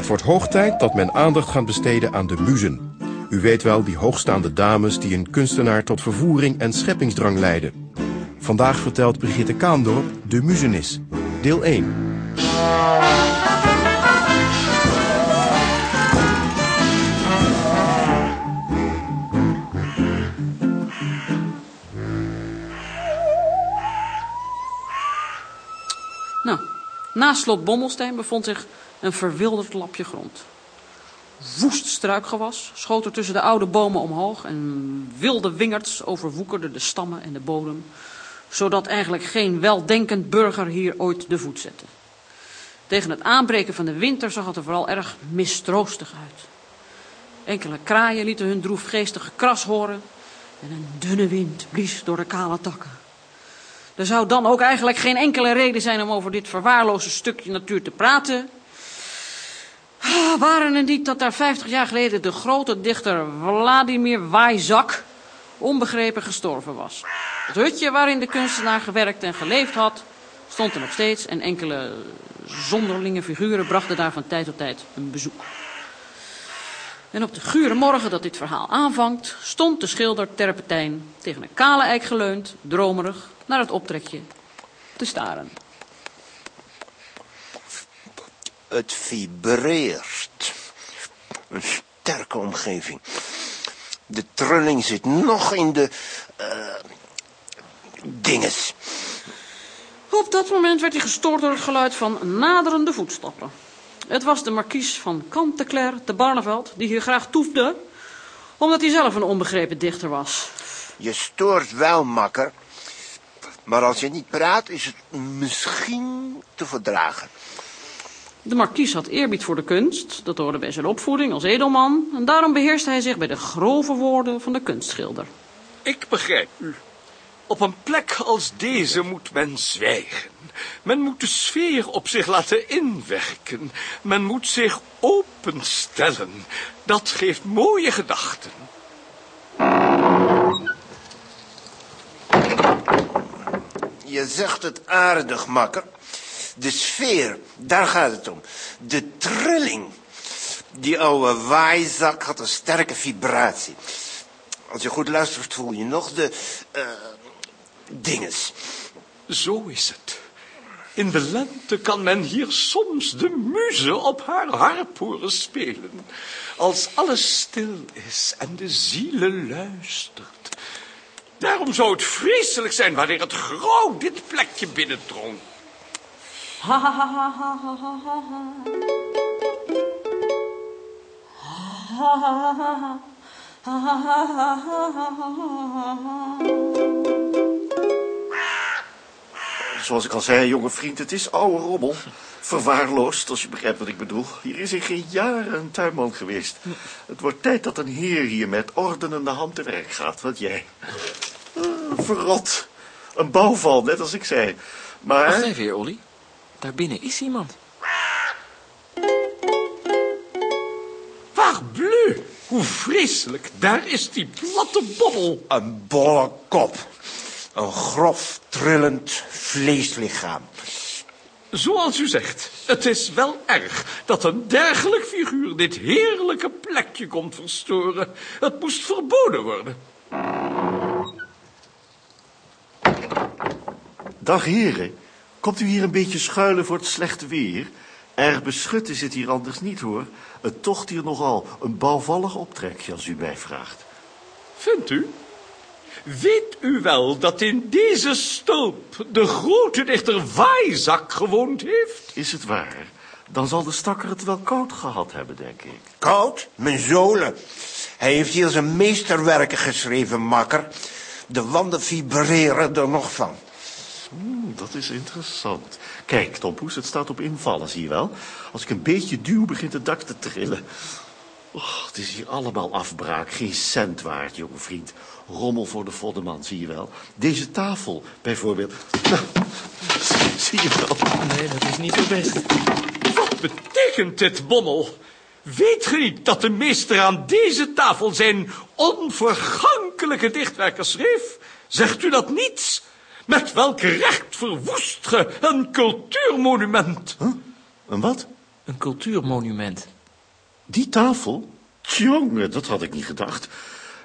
Het wordt hoog tijd dat men aandacht gaat besteden aan de muzen. U weet wel, die hoogstaande dames die een kunstenaar tot vervoering en scheppingsdrang leiden. Vandaag vertelt Brigitte Kaandorp De Muzenis, deel 1. Nou, naast slot Bommelsteen bevond zich een verwilderd lapje grond. Woest struikgewas schoot er tussen de oude bomen omhoog en wilde wingerds overwoekerden de stammen en de bodem, zodat eigenlijk geen weldenkend burger hier ooit de voet zette. Tegen het aanbreken van de winter zag het er vooral erg mistroostig uit. Enkele kraaien lieten hun droefgeestige kras horen en een dunne wind blies door de kale takken. Er zou dan ook eigenlijk geen enkele reden zijn om over dit verwaarloze stukje natuur te praten. Ah, Waren het niet dat daar vijftig jaar geleden de grote dichter Vladimir Weizak onbegrepen gestorven was. Het hutje waarin de kunstenaar gewerkt en geleefd had, stond er nog steeds en enkele zonderlinge figuren brachten daar van tijd tot tijd een bezoek. En op de gure morgen dat dit verhaal aanvangt, stond de schilder Terpentijn tegen een kale eik geleund, dromerig, naar het optrekje te staren. Het vibreert. Een sterke omgeving. De trilling zit nog in de... eh dinges. Op dat moment werd hij gestoord door het geluid van naderende voetstappen. Het was de markies van Kanteclair te Barneveld, die hier graag toefde, omdat hij zelf een onbegrepen dichter was. Je stoort wel, makker. Maar als je niet praat, is het misschien te verdragen. De markies had eerbied voor de kunst, dat hoorde bij zijn opvoeding als edelman, en daarom beheerste hij zich bij de grove woorden van de kunstschilder. Ik begrijp u. Op een plek als deze moet men zwijgen. Men moet de sfeer op zich laten inwerken. Men moet zich openstellen. Dat geeft mooie gedachten. Je zegt het aardig, makker. De sfeer, daar gaat het om. De trilling. Die oude waaizak had een sterke vibratie. Als je goed luistert, voel je nog de... eh dinges. Zo is het. In de lente kan men hier soms de muze op haar harp horen spelen. Als alles stil is en de ziele luistert. Daarom zou het vreselijk zijn wanneer het grauw dit plekje binnendrong. Ha ha ha ha ha ha ha ha ha. Ha ha ha ha. Ha ha ha ha ha ha ha ha. Zoals ik al zei, jonge vriend, het is oude rommel. Verwaarloosd, als je begrijpt wat ik bedoel. Hier is in geen jaren een tuinman geweest. Het wordt tijd dat een heer hier met ordenende hand te werk gaat. Wat jij? Eh, verrot. Een bouwval, net als ik zei. Maar... Wacht even, heer Olly. Daar binnen is iemand. Parbleu, hoe vreselijk. Daar is die platte bobbel. Een bolle kop. Een grof, trillend vleeslichaam. Zoals u zegt, het is wel erg dat een dergelijk figuur dit heerlijke plekje komt verstoren. Het moest verboden worden. Dag heren. Komt u hier een beetje schuilen voor het slechte weer? Erg beschut is het hier anders niet, hoor. Het tocht hier nogal een bouwvallig optrekje, als u mij vraagt. Vindt u? Weet u wel dat in deze stulp de grote dichter Waaizak gewoond heeft? Is het waar? Dan zal de stakker het wel koud gehad hebben, denk ik. Koud? Mijn zolen. Hij heeft hier zijn meesterwerken geschreven, makker. De wanden vibreren er nog van. Dat is interessant. Kijk, Tom Poes, het staat op invallen, zie je wel. Als ik een beetje duw, begint het dak te trillen. Och, het is hier allemaal afbraak. Geen cent waard, jonge vriend. Rommel voor de voddeman, zie je wel. Deze tafel, bijvoorbeeld. Nou, zie je wel. Nee, dat is niet zo best. Wat betekent dit, Bommel? Weet ge niet dat de meester aan deze tafel zijn onvergankelijke dichtwerken schreef? Zegt u dat niets? Met welk recht verwoest ge een cultuurmonument? Huh? Een wat? Een cultuurmonument. Die tafel? Jongen, dat had ik niet gedacht.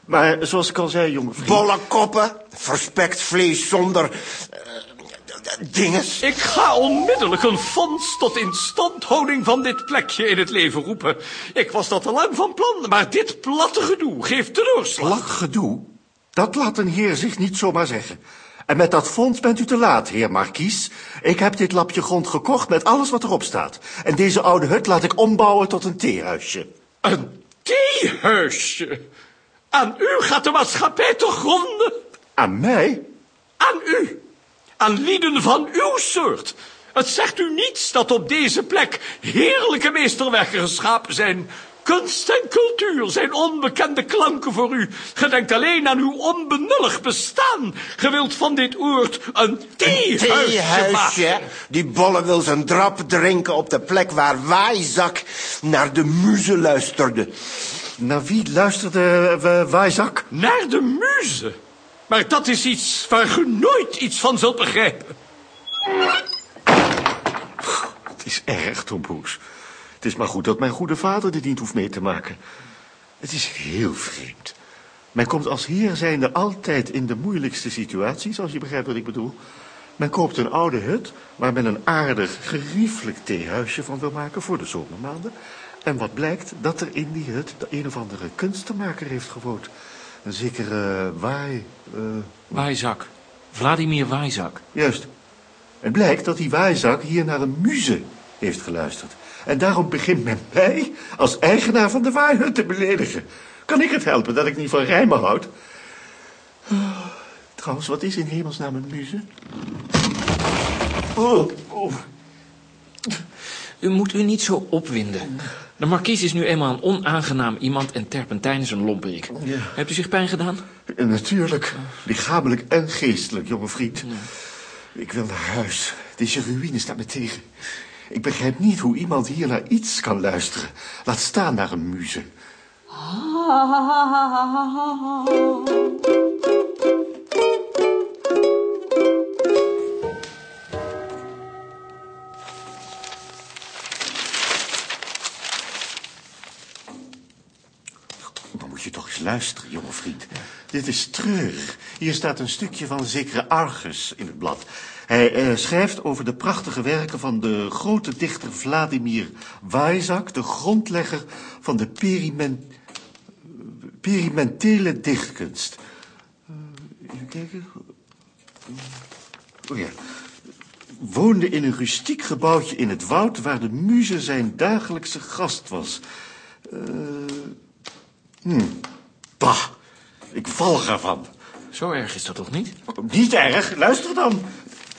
Maar zoals ik al zei, jonge vriend... Bolle koppen, verspekt vlees zonder... eh, dinges. Ik ga onmiddellijk een fonds tot instandhouding van dit plekje in het leven roepen. Ik was dat al lang van plan, maar dit platte gedoe geeft teleurslag. Plat gedoe? Dat laat een heer zich niet zomaar zeggen. En met dat fonds bent u te laat, heer Markies. Ik heb dit lapje grond gekocht met alles wat erop staat. En deze oude hut laat ik ombouwen tot een theehuisje. Een theehuisje. Aan u gaat de maatschappij te gronden. Aan mij? Aan u. Aan lieden van uw soort. Het zegt u niets dat op deze plek heerlijke meesterwerken geschapen zijn. Kunst en cultuur zijn onbekende klanken voor u. Gedenkt alleen aan uw onbenullig bestaan. Gewild van dit oord een theehuisje, Theehuisje. maken. Die bolle wil zijn drap drinken op de plek waar Waaizak naar de muze luisterde. Naar wie luisterde uh, Waaizak? Naar de muze. Maar dat is iets waar u nooit iets van zult begrijpen. Het is erg, Tom Poes. Het is maar goed dat mijn goede vader dit niet hoeft mee te maken. Het is heel vreemd. Men komt als heer zijnde altijd in de moeilijkste situaties, als je begrijpt wat ik bedoel. Men koopt een oude hut waar men een aardig, geriefelijk theehuisje van wil maken voor de zomermaanden. En wat blijkt, dat er in die hut de een of andere kunstenmaker heeft gewoond. Een zekere Waai... eh, Waaizak. Vladimir Waaizak. Juist. Het blijkt dat die waaizak hier naar een muze heeft geluisterd. En daarom begint men mij als eigenaar van de waaihut te beledigen. Kan ik het helpen dat ik niet van rijmen houd? Oh, trouwens, wat is in hemelsnaam een muze? Oh, oh. U moet u niet zo opwinden. De markies is nu eenmaal een onaangenaam iemand en Terpentijn is een lomperik. Ja. Hebt u zich pijn gedaan? En natuurlijk, lichamelijk en geestelijk, jonge vriend. Ik wil naar huis. Deze ruïne staat me tegen. Ik begrijp niet hoe iemand hier naar iets kan luisteren. Laat staan naar een muze. Dan moet je toch eens luisteren, jonge vriend. Dit is treurig. Hier staat een stukje van zekere Argus in het blad. Hij eh, schrijft over de prachtige werken van de grote dichter Vladimir Waaizak, de grondlegger van de perimen, perimentele dichtkunst. Eh, even kijken. Oh ja. Woonde in een rustiek gebouwtje in het woud waar de muze zijn dagelijkse gast was. Eh, Hmm. Bah, ik val ervan. Zo erg is dat toch niet? Niet erg, luister dan.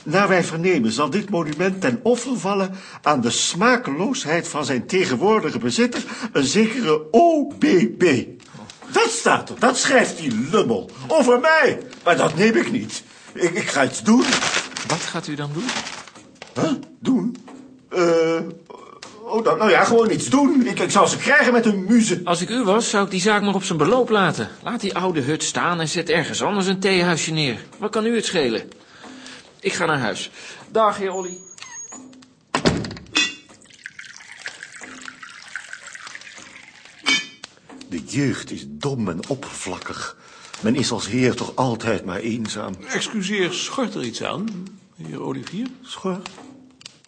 Naar wij vernemen zal dit monument ten offer vallen aan de smakeloosheid van zijn tegenwoordige bezitter, een zekere OBB. Dat staat er, dat schrijft die lummel. Over mij, maar dat neem ik niet. Ik, ik ga iets doen. Wat gaat u dan doen? Huh? Doen? Eh... oh, nou, nou ja, gewoon iets doen. Ik, ik zal ze krijgen met een muze. Als ik u was, zou ik die zaak maar op zijn beloop laten. Laat die oude hut staan en zet ergens anders een theehuisje neer. Wat kan u het schelen? Ik ga naar huis. Dag, heer Olly. De jeugd is dom en oppervlakkig. Men is als heer toch altijd maar eenzaam. Excuseer, schort er iets aan, heer Olivier? Schort?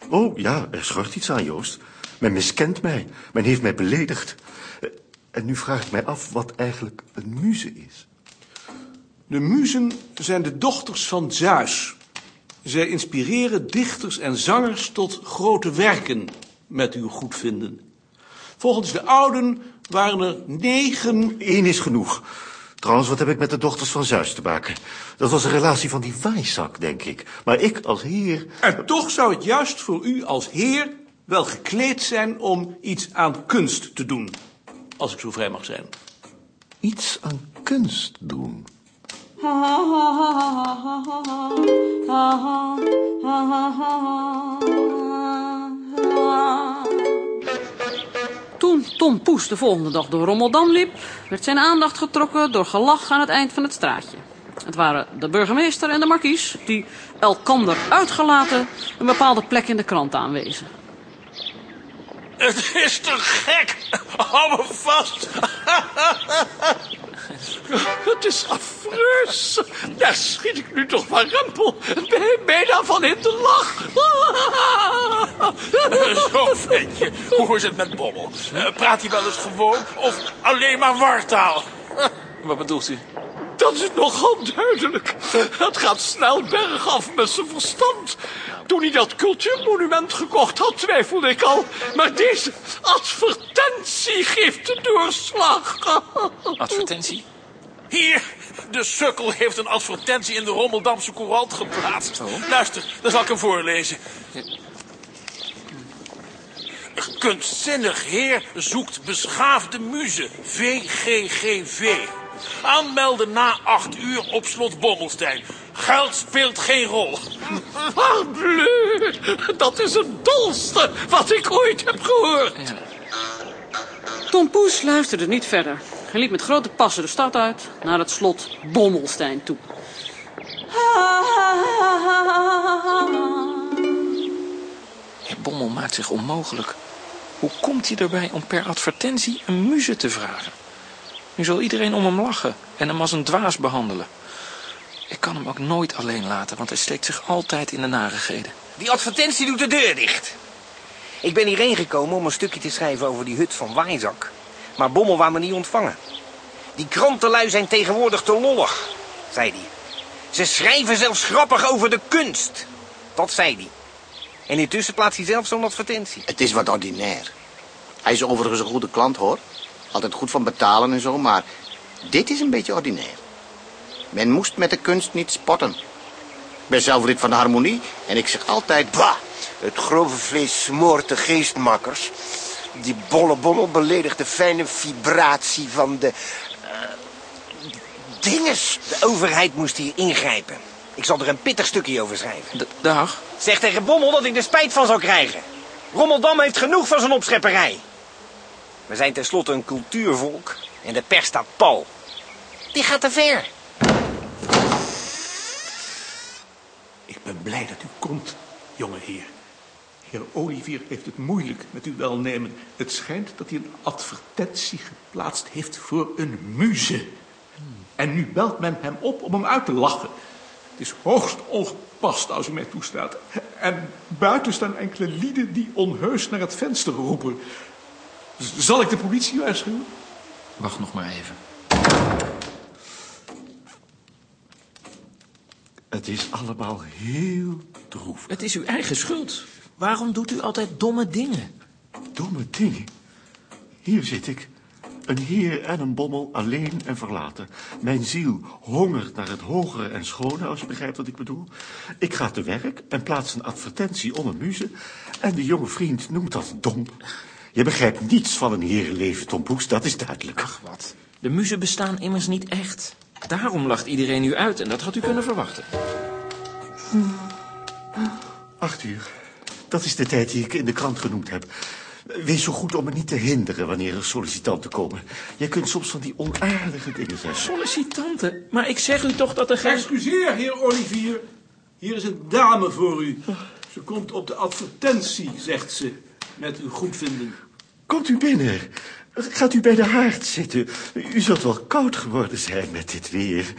Oh, ja, er schort iets aan, Joost. Men miskent mij. Men heeft mij beledigd. Eh, En nu vraag ik mij af wat eigenlijk een muze is. De muzen zijn de dochters van Zeus. Zij inspireren dichters en zangers tot grote werken, met uw goedvinden. Volgens de ouden waren er negen... Eén is genoeg. Trouwens, wat heb ik met de dochters van Zeus te maken? Dat was een relatie van die waaizak, denk ik. Maar ik als heer... En toch zou het juist voor u als heer wel gekleed zijn om iets aan kunst te doen. Als ik zo vrij mag zijn. iets aan kunst doen. Toen Tom Poes de volgende dag door Rommeldam liep, werd zijn aandacht getrokken door gelach aan het eind van het straatje. Het waren de burgemeester en de markies die elkander uitgelaten een bepaalde plek in de krant aanwezen. Het is te gek. Hou me vast. Het is affreus. Daar schiet ik nu toch van rempel. Bij- Bijna van in de lach. Zo, ventje. Hoe is het met Bommel? Eh, praat hij wel eens gewoon of alleen maar wartaal? Wat bedoelt u? Dat is nogal duidelijk. Het gaat snel bergaf met zijn verstand. Toen hij dat cultuurmonument gekocht had, twijfelde ik al. Maar deze advertentie geeft de doorslag. Advertentie? Hier, de sukkel heeft een advertentie in de Rommeldamse Courant geplaatst. Luister, dan zal ik hem voorlezen. Kunstzinnig heer zoekt beschaafde muze. VGGV. Aanmelden na acht uur op slot Bommelstein. Geld speelt geen rol. Parbleu, dat is het dolste wat ik ooit heb gehoord. Tom Poes luisterde niet verder. Hij liep met grote passen de stad uit naar het slot Bommelstein toe. Heer Bommel maakt zich onmogelijk. Hoe komt hij erbij om per advertentie een muze te vragen? Nu zal iedereen om hem lachen en hem als een dwaas behandelen. Ik kan hem ook nooit alleen laten, want hij steekt zich altijd in de narigheden. Die advertentie doet de deur dicht. Ik ben hierheen gekomen om een stukje te schrijven over die hut van Waaizak. Maar Bommel wou me niet ontvangen. Die krantenlui zijn tegenwoordig te lollig, zei hij. Ze schrijven zelfs grappig over de kunst. Dat zei hij. En intussen plaatst hij zelf zo'n advertentie. Het is wat ordinair. Hij is overigens een goede klant, hoor. Altijd goed van betalen en zo, maar dit is een beetje ordinair. Men moest met de kunst niet spotten. Ik ben zelf lid van de harmonie en ik zeg altijd... Bah, het grove vlees smoort de geestmakkers. Die bolle bommel beledigt de fijne vibratie van de... eh, dinges. De overheid moest hier ingrijpen. Ik zal er een pittig stukje over schrijven. D- dag. Zeg tegen Bommel dat ik er spijt van zal krijgen. Rommeldam heeft genoeg van zijn opschepperij. We zijn tenslotte een cultuurvolk en de pers staat pal. Die gaat te ver. Ik ben blij dat u komt, jonge heer. Heer Olivier heeft het moeilijk met uw welnemen. Het schijnt dat hij een advertentie geplaatst heeft voor een muze. En nu belt men hem op om hem uit te lachen. Het is hoogst ongepast als u mij toestaat. En buiten staan enkele lieden die onheus naar het venster roepen. Zal ik de politie waarschuwen? Wacht nog maar even. Het is allemaal heel droef. Het is uw eigen schuld. Waarom doet u altijd domme dingen? Domme dingen. Hier zit ik. Een heer en een bommel, alleen en verlaten. Mijn ziel hongert naar het hogere en schone, als je begrijpt wat ik bedoel. Ik ga te werk en plaats een advertentie onder muze. En de jonge vriend noemt dat dom. Je begrijpt niets van een herenleven, Tom Poes, dat is duidelijk. Ach, wat. De muzen bestaan immers niet echt. Daarom lacht iedereen u uit en dat had u kunnen verwachten. Acht uur. Dat is de tijd die ik in de krant genoemd heb. Wees zo goed om me niet te hinderen wanneer er sollicitanten komen. Jij kunt soms van die onaardige dingen zeggen. Sollicitanten? Maar ik zeg u toch dat er geen... Excuseer, heer Olivier. Hier is een dame voor u. Ze komt op de advertentie, zegt ze, met uw goedvinden. Komt u binnen. Gaat u bij de haard zitten. U zult wel koud geworden zijn met dit weer.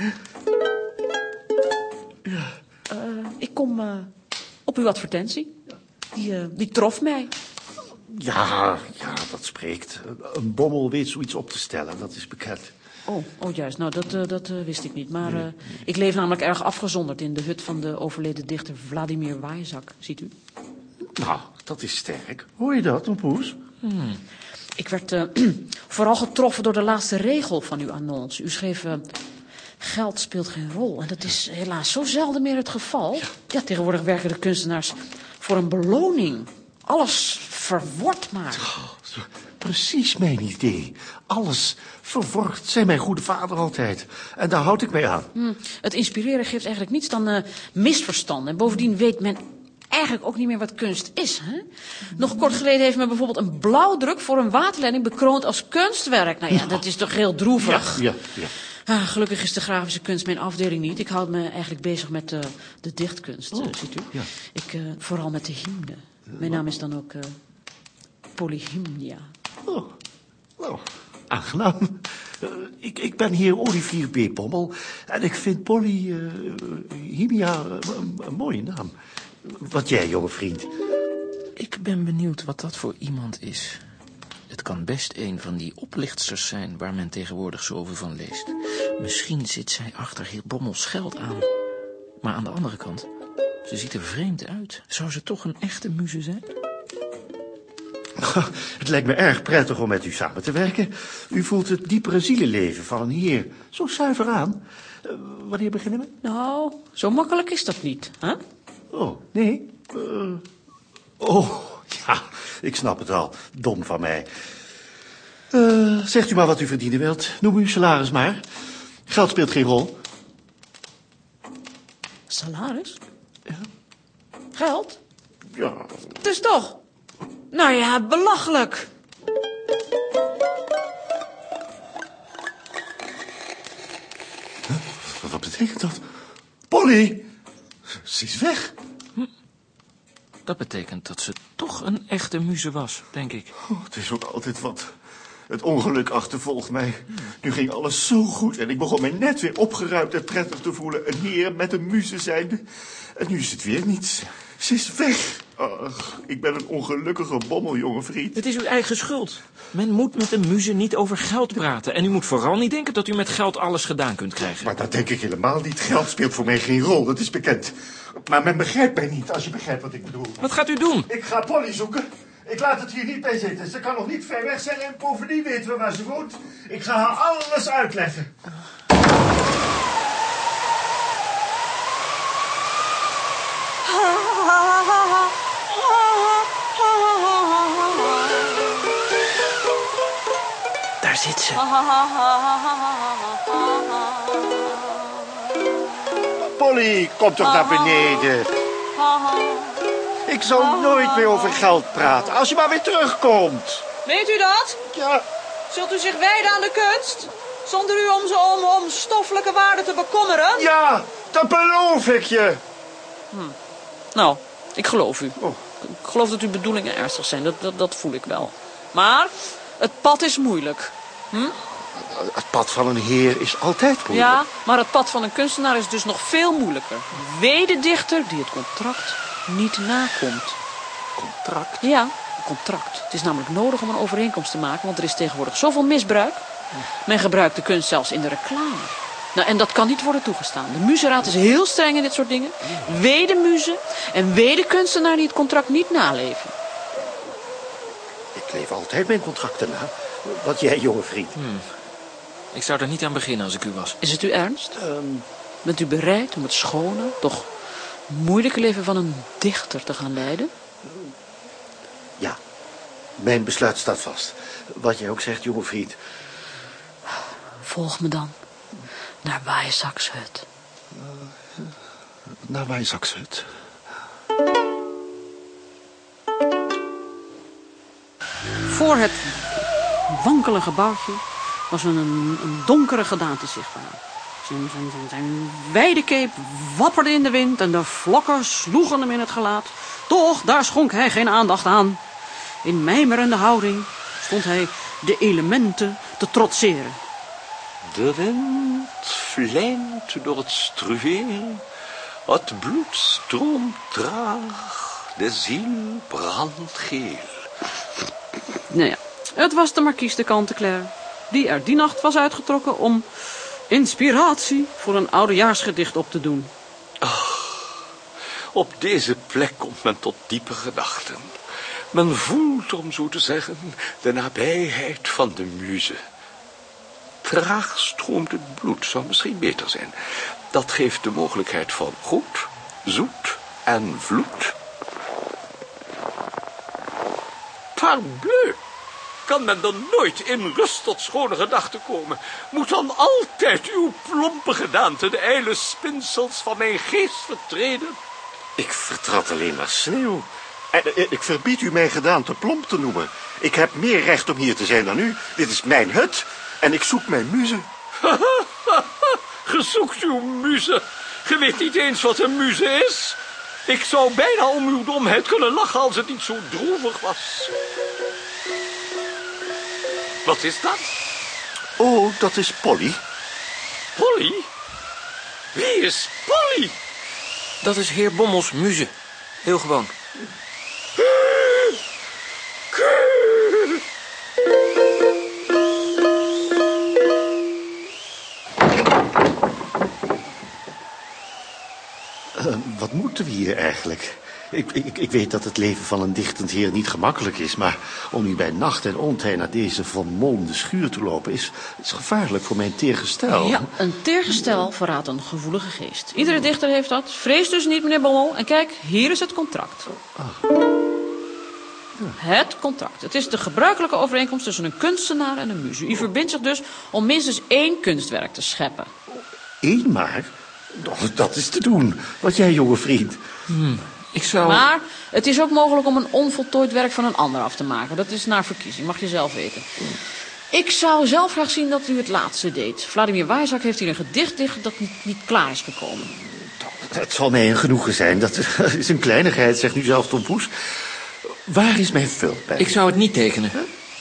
Ik kom eh, op uw advertentie. Die, eh, die trof mij. Ja, ja, dat spreekt. Een bommel weet zoiets op te stellen, dat is bekend. Oh, oh juist. Nou, dat, eh, dat eh, wist ik niet. Maar eh, ik leef namelijk erg afgezonderd in de hut van de overleden dichter Vladimir Weizak. Ziet u? Nou, dat is sterk. Hoor je dat, een poes? Ik werd eh, vooral getroffen door de laatste regel van uw annonce. U schreef... eh, Geld speelt geen rol. En dat is helaas zo zelden meer het geval. Ja, tegenwoordig werken de kunstenaars voor een beloning. Alles verwort maar. Precies mijn idee. Alles verwort, zei mijn goede vader altijd. En daar houd ik mij aan. Hm, Het inspireren geeft eigenlijk niets dan eh misverstand. En bovendien weet men eigenlijk ook niet meer wat kunst is. Hè? Nog kort geleden heeft men bijvoorbeeld een blauwdruk voor een waterleiding bekroond als kunstwerk. Nou ja, dat is toch heel droevig. Ja, ja. Ah, gelukkig is de grafische kunst mijn afdeling niet. Ik houd me eigenlijk bezig met eh, de dichtkunst, eh, ziet u. ja. Ik, eh, vooral met de hymne. Mijn naam is dan ook Polyhymnia. Oh, nou, aangenaam. Ik, ik ben hier Olivier B. Pommel en ik vind Polly eh, een, een mooie naam. Wat jij, jonge vriend? Ik ben benieuwd wat dat voor iemand is. Het kan best een van die oplichtsters zijn waar men tegenwoordig zoveel van leest. Misschien zit zij achter heel Bommels geld aan. Maar aan de andere kant, ze ziet er vreemd uit. Zou ze toch een echte muze zijn? Het lijkt me erg prettig om met u samen te werken. U voelt het diepere zielenleven van een heer zo zuiver aan. Eh, wanneer beginnen we? Nou, zo makkelijk is dat niet, hè? Oh, nee. Eh, oh, ja, ik snap het al. Dom van mij. Eh, zegt u maar wat u verdienen wilt. Noem uw salaris maar. Geld speelt geen rol. Salaris? Geld? Ja, Dus toch? Nou ja, belachelijk. wat betekent dat? Polly! Ze is weg. Dat betekent dat ze toch een echte muze was, denk ik. Oh, het is ook altijd wat. Het ongeluk achtervolgt mij. Nu ging alles zo goed en ik begon mij net weer opgeruimd en prettig te voelen. Een heer met een muze zijnde. En nu is het weer niets. Ze is weg. Ach, ik ben een ongelukkige bommel, jonge vriend. Het is uw eigen schuld. Men moet met een muze niet over geld praten. En u moet vooral niet denken dat u met geld alles gedaan kunt krijgen. Maar dat denk ik helemaal niet. Geld speelt voor mij geen rol, dat is bekend. Maar men begrijpt mij niet, als je begrijpt wat ik bedoel. Wat gaat u doen? Ik ga Polly zoeken. Ik laat het hier niet bij zitten. Ze kan nog niet ver weg zijn en bovendien weten we waar ze woont. Ik ga haar alles uitleggen. Zit ze. Polly, kom toch naar beneden. Ik zal nooit meer over geld praten. Als je maar weer terugkomt. Weet u dat? Ja, Zult u zich wijden aan de kunst? Zonder u om, om, om stoffelijke waarde te bekommeren? ja, dat beloof ik je. Nou, ik geloof u. Oh. Ik geloof dat uw bedoelingen ernstig zijn. Dat, dat, dat voel ik wel. Maar het pad is moeilijk. Het pad van een heer is altijd moeilijk. Ja, maar het pad van een kunstenaar is dus nog veel moeilijker. Wee de dichter die het contract niet nakomt. Contract. Ja, een contract. Het is namelijk nodig om een overeenkomst te maken, want er is tegenwoordig zoveel misbruik. Men gebruikt de kunst zelfs in de reclame. Nou, en dat kan niet worden toegestaan. De muzeraad is heel streng in dit soort dingen. Wee de muze en wee de kunstenaar die het contract niet naleven. Ik leef altijd mijn contracten na. Wat jij, jonge vriend. Ik zou er niet aan beginnen als ik u was. Is het u ernst? Bent u bereid om het schone, toch moeilijke leven van een dichter te gaan leiden? Ja, mijn besluit staat vast. Wat jij ook zegt, jonge vriend. Volg me dan naar Waaizaks hut. Naar Wijzakshut. Voor het wankele gebouwtje was een, een donkere gedaante zichtbaar. Zijn, zijn, zijn, zijn wijde cape wapperde in de wind en de vlokken sloegen hem in het gelaat. Toch, daar schonk hij geen aandacht aan. In mijmerende houding stond hij de elementen te trotseren. De wind vlijmt door het struweel, het bloed stroomt traag, de ziel brandt geel. Nou ja, het was de marquise de Cantenclair, die er die nacht was uitgetrokken om inspiratie voor een oudejaarsgedicht op te doen. Op deze plek komt men tot diepe gedachten. Men voelt, om zo te zeggen, de nabijheid van de muze. Traag stroomt het bloed, zou misschien beter zijn. Dat geeft de mogelijkheid van goed, zoet en vloed. Parbleu! Kan men dan nooit in rust tot schone gedachten komen? Moet dan altijd uw plompe gedaante de ijle spinsels van mijn geest vertreden? Ik vertrad alleen maar sneeuw. Eh, ik verbied u mijn gedaante plomp te noemen. Ik heb meer recht om hier te zijn dan u. Dit is mijn hut en ik zoek mijn muze. Gezoekt uw muze. Ge weet niet eens wat een muze is. Ik zou bijna om uw domheid kunnen lachen als het niet zo droevig was. Wat is dat? Oh, dat is Polly. Polly? Wie is Polly? Dat is heer Bommels muze. Heel gewoon. Eh, wat moeten we hier eigenlijk? Ik, ik, ik weet dat het leven van een dichtend heer niet gemakkelijk is... maar om hier bij nacht en ontij naar deze vermolmde schuur te lopen... is, is gevaarlijk voor mijn teergestel. Ja, een teergestel verraadt een gevoelige geest. Iedere dichter heeft dat. Vrees dus niet, meneer Bommel. En kijk, hier is het contract. Het contract. Het is de gebruikelijke overeenkomst tussen een kunstenaar en een muze. U verbindt zich dus om minstens één kunstwerk te scheppen. Eén maar? Oh, dat is te doen. Wat jij, jonge vriend. Ik zou... Maar het is ook mogelijk om een onvoltooid werk van een ander af te maken. Dat is naar verkiezing, mag je zelf weten. Ik zou zelf graag zien dat u het laatste deed. Vladimir Weizak heeft hier een gedicht liggen dat niet, niet klaar is gekomen. Het zal mij een genoegen zijn. Dat is een kleinigheid, zegt nu zelf Tom Poes. Waar is mijn vulpen? Ik zou het niet tekenen.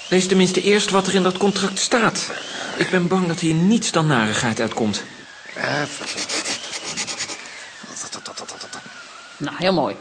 Lees tenminste eerst wat er in dat contract staat. Ik ben bang dat hier niets dan narigheid uitkomt. Nou, heel mooi.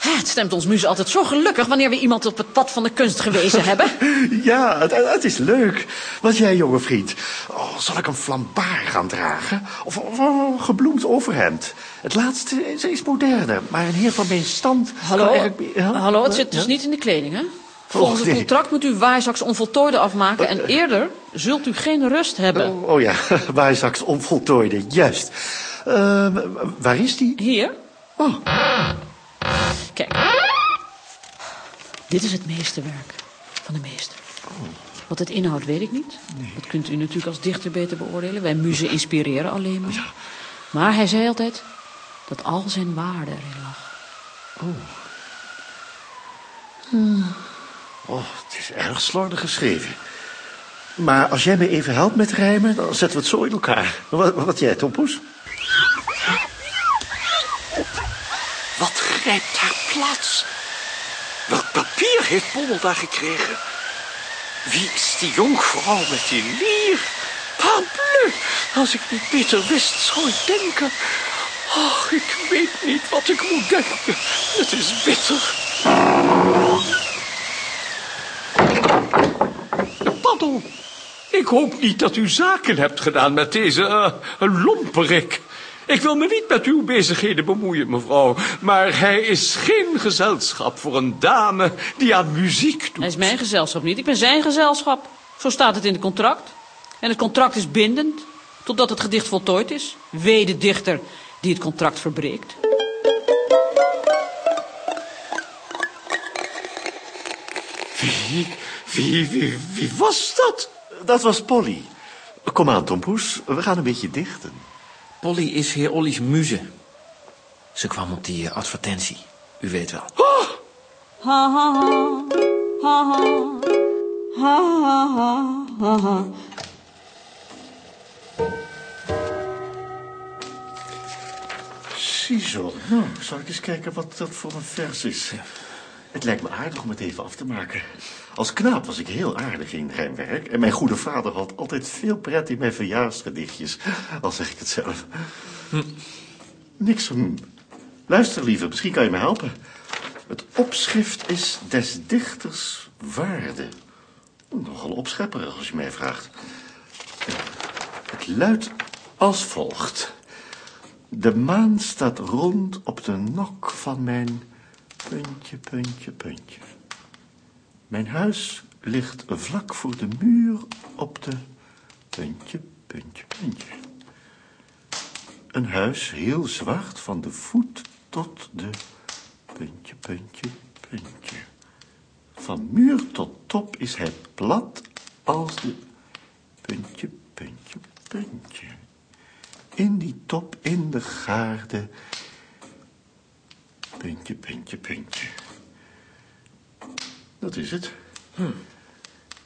Het stemt ons muze altijd zo gelukkig wanneer we iemand op het pad van de kunst gewezen hebben. Ja, het, het is leuk. Wat jij, jonge vriend. Oh, zal ik een flambaar gaan dragen? Of, of een gebloemd overhemd? Het laatste is, is moderne, maar een heer van mijn stand... Hallo? eigenlijk- ja? Hallo, het zit dus Ja? niet in de kleding, hè? Volgens het contract moet u waaizaks onvoltooide afmaken... en eerder zult u geen rust hebben. Oh, oh ja, waaizaks onvoltooide, juist. Eh, waar is die? Hier, Oh, kijk. Dit is het meesterwerk van de meester. Wat het inhoudt, weet ik niet. Dat kunt u natuurlijk als dichter beter beoordelen. Wij muzen inspireren alleen maar. Maar hij zei altijd dat al zijn waarde erin lag. oh, het is erg slordig geschreven. Maar als jij me even helpt met rijmen, dan zetten we het zo in elkaar. Wat, wat jij, Tom Poes? Wat grijpt daar plaats? Welk papier heeft Bommel daar gekregen? Wie is die jonkvrouw met die lier? Parbleu, als ik niet beter wist, zou ik denken... Ach, ik weet niet wat ik moet denken. Het is bitter. Pardon. Ik hoop niet dat u zaken hebt gedaan met deze uh, lomperik. Ik wil me niet met uw bezigheden bemoeien, mevrouw. Maar hij is geen gezelschap voor een dame die aan muziek doet. Hij is mijn gezelschap niet, ik ben zijn gezelschap. Zo staat het in het contract. En het contract is bindend, totdat het gedicht voltooid is. Wee de dichter die het contract verbreekt. Wie, wie, wie, wie was dat? Dat was Polly. Kom aan, Tom Poes, we gaan een beetje dichten. Polly is heer Olly's muze. Ze kwam op die eh, advertentie. U weet wel. Ha ha ha, ha ha, ha ha ha ha. Ziezo, nou, zal ik eens kijken wat dat voor een vers is. Het lijkt me aardig om het even af te maken. Als knaap was ik heel aardig in rijmwerk. En mijn goede vader had altijd veel pret in mijn verjaarsgedichtjes. Al zeg ik het zelf. Niks van... Luister liever, misschien kan je me helpen. Het opschrift is des dichters waarde. Nogal opschepperig als je mij vraagt. Het luidt als volgt. De maan staat rond op de nok van mijn puntje, puntje, puntje. Mijn huis ligt vlak voor de muur op de puntje, puntje, puntje. Een huis heel zwart van de voet tot de puntje, puntje, puntje. Van muur tot top is hij plat als de puntje, puntje, puntje. In die top, in de gaarde. Puntje, puntje, puntje. Dat is het.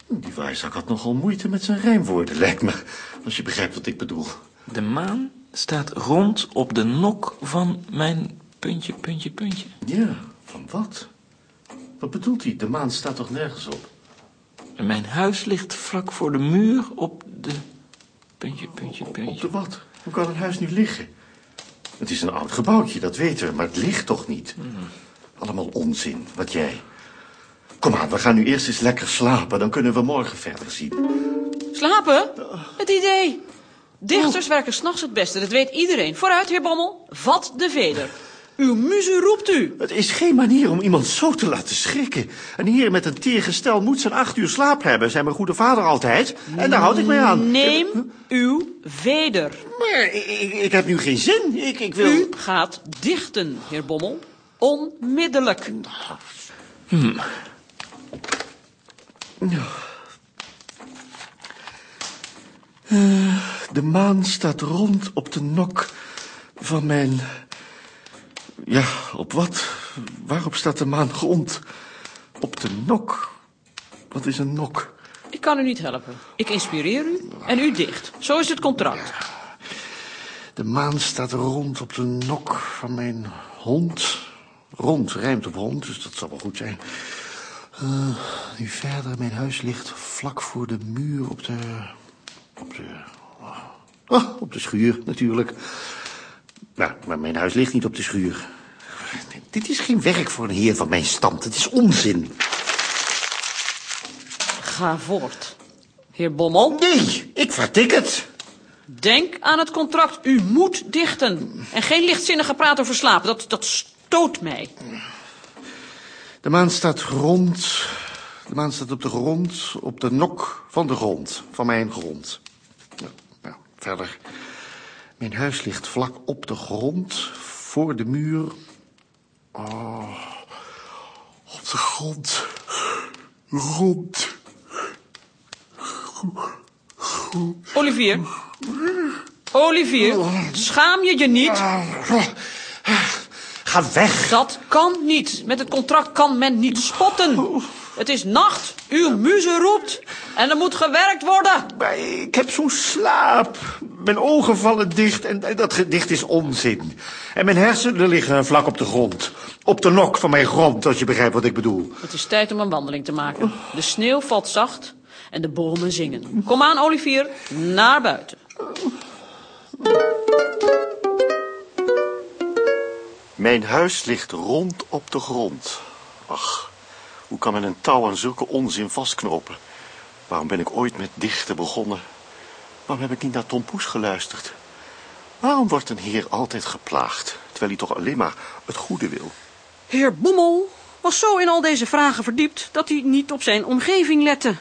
Die waarzak had nogal moeite met zijn rijmwoorden, lijkt me. Als je begrijpt wat ik bedoel. De maan staat rond op de nok van mijn puntje, puntje, puntje. Ja, van wat? Wat bedoelt hij? De maan staat toch nergens op? En mijn huis ligt vlak voor de muur op de... Puntje, puntje, Op puntje. de wat? Hoe kan een huis nu liggen? Het is een oud gebouwtje, dat weten we, maar het ligt toch niet? Allemaal onzin, wat jij. Kom aan, we gaan nu eerst eens lekker slapen, dan kunnen we morgen verder zien. Slapen? Het idee. Dichters werken s'nachts het beste, dat weet iedereen. Vooruit, heer Bommel, vat de veder. Uw muze roept u. Het is geen manier om iemand zo te laten schrikken. Een heer met een teer gestel moet zijn acht uur slaap hebben, zei mijn goede vader altijd. En daar houd ik mij aan. Neem uw veder. Maar ik, ik, heb nu geen zin. Ik, ik wil... U gaat dichten, heer Bommel. Onmiddellijk. De maan staat rond op de nok van mijn... Ja, op wat? Waarop staat de maan rond? Op de nok. Wat is een nok? Ik kan u niet helpen. Ik inspireer u en u dicht. Zo is het contract. De maan staat rond op de nok van mijn hond. Rond rijmt op hond, dus dat zal wel goed zijn. Eh, nu verder, mijn huis ligt vlak voor de muur op de... Op de... Oh, op de schuur, natuurlijk. Nou, maar mijn huis ligt niet op de schuur. Dit is geen werk voor een heer van mijn stand. Het is onzin. Ga voort. Heer Bommel, Nee, ik vertik het. denk aan het contract. U moet dichten. En geen lichtzinnige praat over slapen. Dat, dat stoot mij. De maan staat rond. De maan staat op de grond, op de nok van de grond, van mijn grond. Nou, nou, verder. Mijn huis ligt vlak op de grond, voor de muur. Oh, op de grond. Rond. Olivier. Olivier, schaam je je niet? Ga weg. Dat kan niet. Met het contract kan men niet spotten. Het is nacht. Uw muze roept. En er moet gewerkt worden. Maar ik heb zo'n slaap. Mijn ogen vallen dicht en en dat gedicht is onzin. En mijn hersenen liggen vlak op de grond. Op de nok van mijn grond, als je begrijpt wat ik bedoel. Het is tijd om een wandeling te maken. De sneeuw valt zacht en de bomen zingen. Kom aan, Olivier, naar buiten. Mijn huis ligt rond op de grond. Ach, hoe kan men een touw aan zulke onzin vastknopen? Waarom ben ik ooit met dichten begonnen? Waarom heb ik niet naar Tom Poes geluisterd? Waarom wordt een heer altijd geplaagd, terwijl hij toch alleen maar het goede wil? Heer Bommel was zo in al deze vragen verdiept dat hij niet op zijn omgeving lette.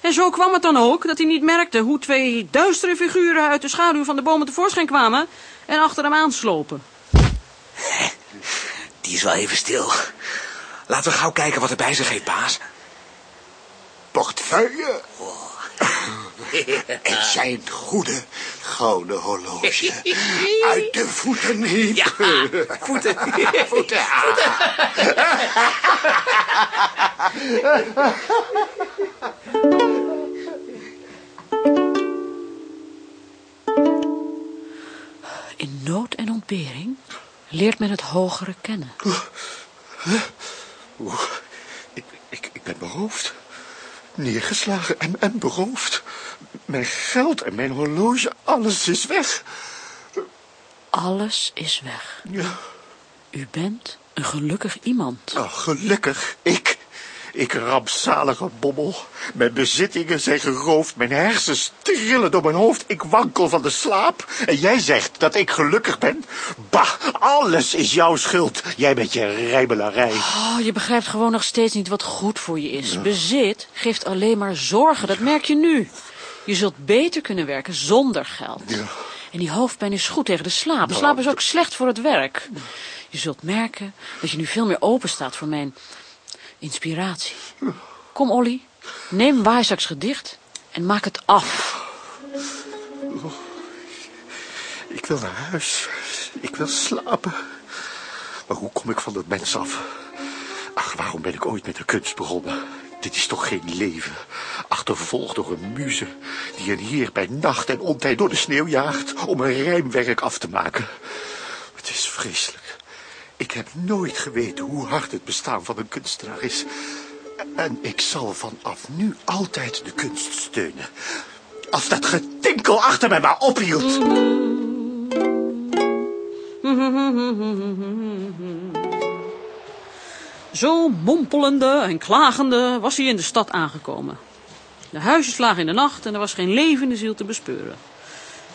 En zo kwam het dan ook dat hij niet merkte hoe twee duistere figuren uit de schaduw van de bomen tevoorschijn kwamen en achter hem aanslopen. Die is wel even stil. Laten we gauw kijken wat er bij zich heeft, baas. Portefeuille. En zijn goede gouden horloge. Uit de voeten niet. Ja, voeten. voeten. In nood en ontbering leert men het hogere kennen. Ik, ik, ik ben beroofd. Neergeslagen en, en beroofd. Mijn geld en mijn horloge, alles is weg. Alles is weg. Ja, U bent een gelukkig iemand. oh, gelukkig, ik. Ik rampzalige bommel. Mijn bezittingen zijn geroofd. Mijn hersens trillen door mijn hoofd. Ik wankel van de slaap. En jij zegt dat ik gelukkig ben? Bah, alles is jouw schuld. Jij met je rijbelarij. Oh, je begrijpt gewoon nog steeds niet wat goed voor je is. Bezit geeft alleen maar zorgen, dat merk je nu. Je zult beter kunnen werken zonder geld. En die hoofdpijn is goed tegen de slaap. Slaap is ook slecht voor het werk. Je zult merken dat je nu veel meer open staat voor mijn inspiratie. Kom, Olly, neem Waaizaks gedicht en maak het af. Ik wil naar huis. Ik wil slapen. Maar hoe kom ik van dat mens af? Ach, waarom ben ik ooit met de kunst begonnen? Dit is toch geen leven? Achtervolgd door een muze die een heer bij nacht en ontijd door de sneeuw jaagt om een rijmwerk af te maken. Het is vreselijk. Ik heb nooit geweten hoe hard het bestaan van een kunstenaar is. En ik zal vanaf nu altijd de kunst steunen. Als dat getinkel achter mij maar ophield. Zo mompelende en klagende was hij in de stad aangekomen. De huisjes lagen in de nacht en er was geen levende ziel te bespeuren.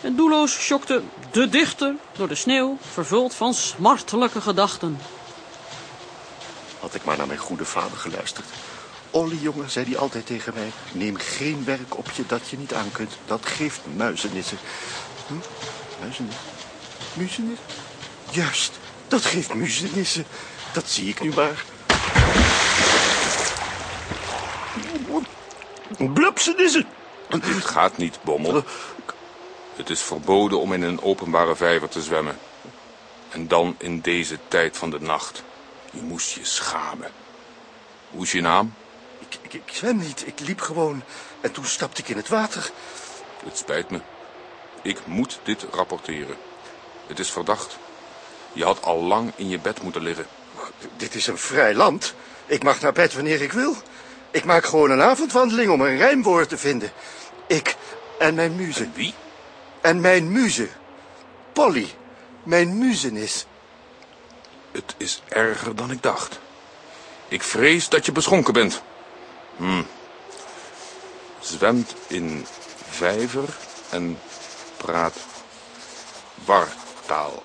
En doelloos sjokte de dichter door de sneeuw, vervuld van smartelijke gedachten. Had ik maar naar mijn goede vader geluisterd. Olly, jongen, zei hij altijd tegen mij. Neem geen werk op je dat je niet aan kunt. Dat geeft muizenissen. Hm? Muizenissen? Muizenissen? Juist, dat geeft muizenissen. Dat zie ik nu maar. Blupsenissen! Dit gaat niet, Bommel. Het is verboden om in een openbare vijver te zwemmen. En dan in deze tijd van de nacht. Je moest je schamen. Hoe is je naam? Ik, ik, ik zwem niet, ik liep gewoon. En toen stapte ik in het water. Het spijt me. Ik moet dit rapporteren. Het is verdacht. Je had al lang in je bed moeten liggen. Dit is een vrij land. Ik mag naar bed wanneer ik wil. Ik maak gewoon een avondwandeling om een rijmwoord te vinden. Ik en mijn muze. wie? En mijn muze. Polly, mijn muzenis. Het is erger dan ik dacht. Ik vrees dat je beschonken bent. Hm. Zwemt in vijver en praat wartaal.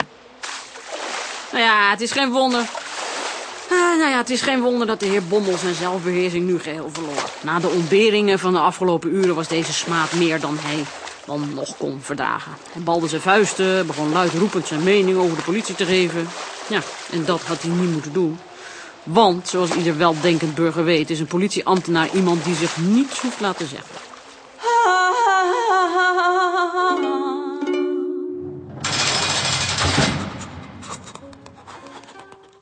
Nou ja, het is geen wonder. Ah, nou ja, het is geen wonder dat de heer Bommel zijn zelfbeheersing nu geheel verloor. Na de ontberingen van de afgelopen uren was deze smaad meer dan hij dan nog kon verdragen. Hij balde zijn vuisten, begon luidroepend zijn mening over de politie te geven. Ja, en dat had hij niet moeten doen. Want, zoals ieder weldenkend burger weet, is een politieambtenaar iemand die zich niets hoeft laten zeggen.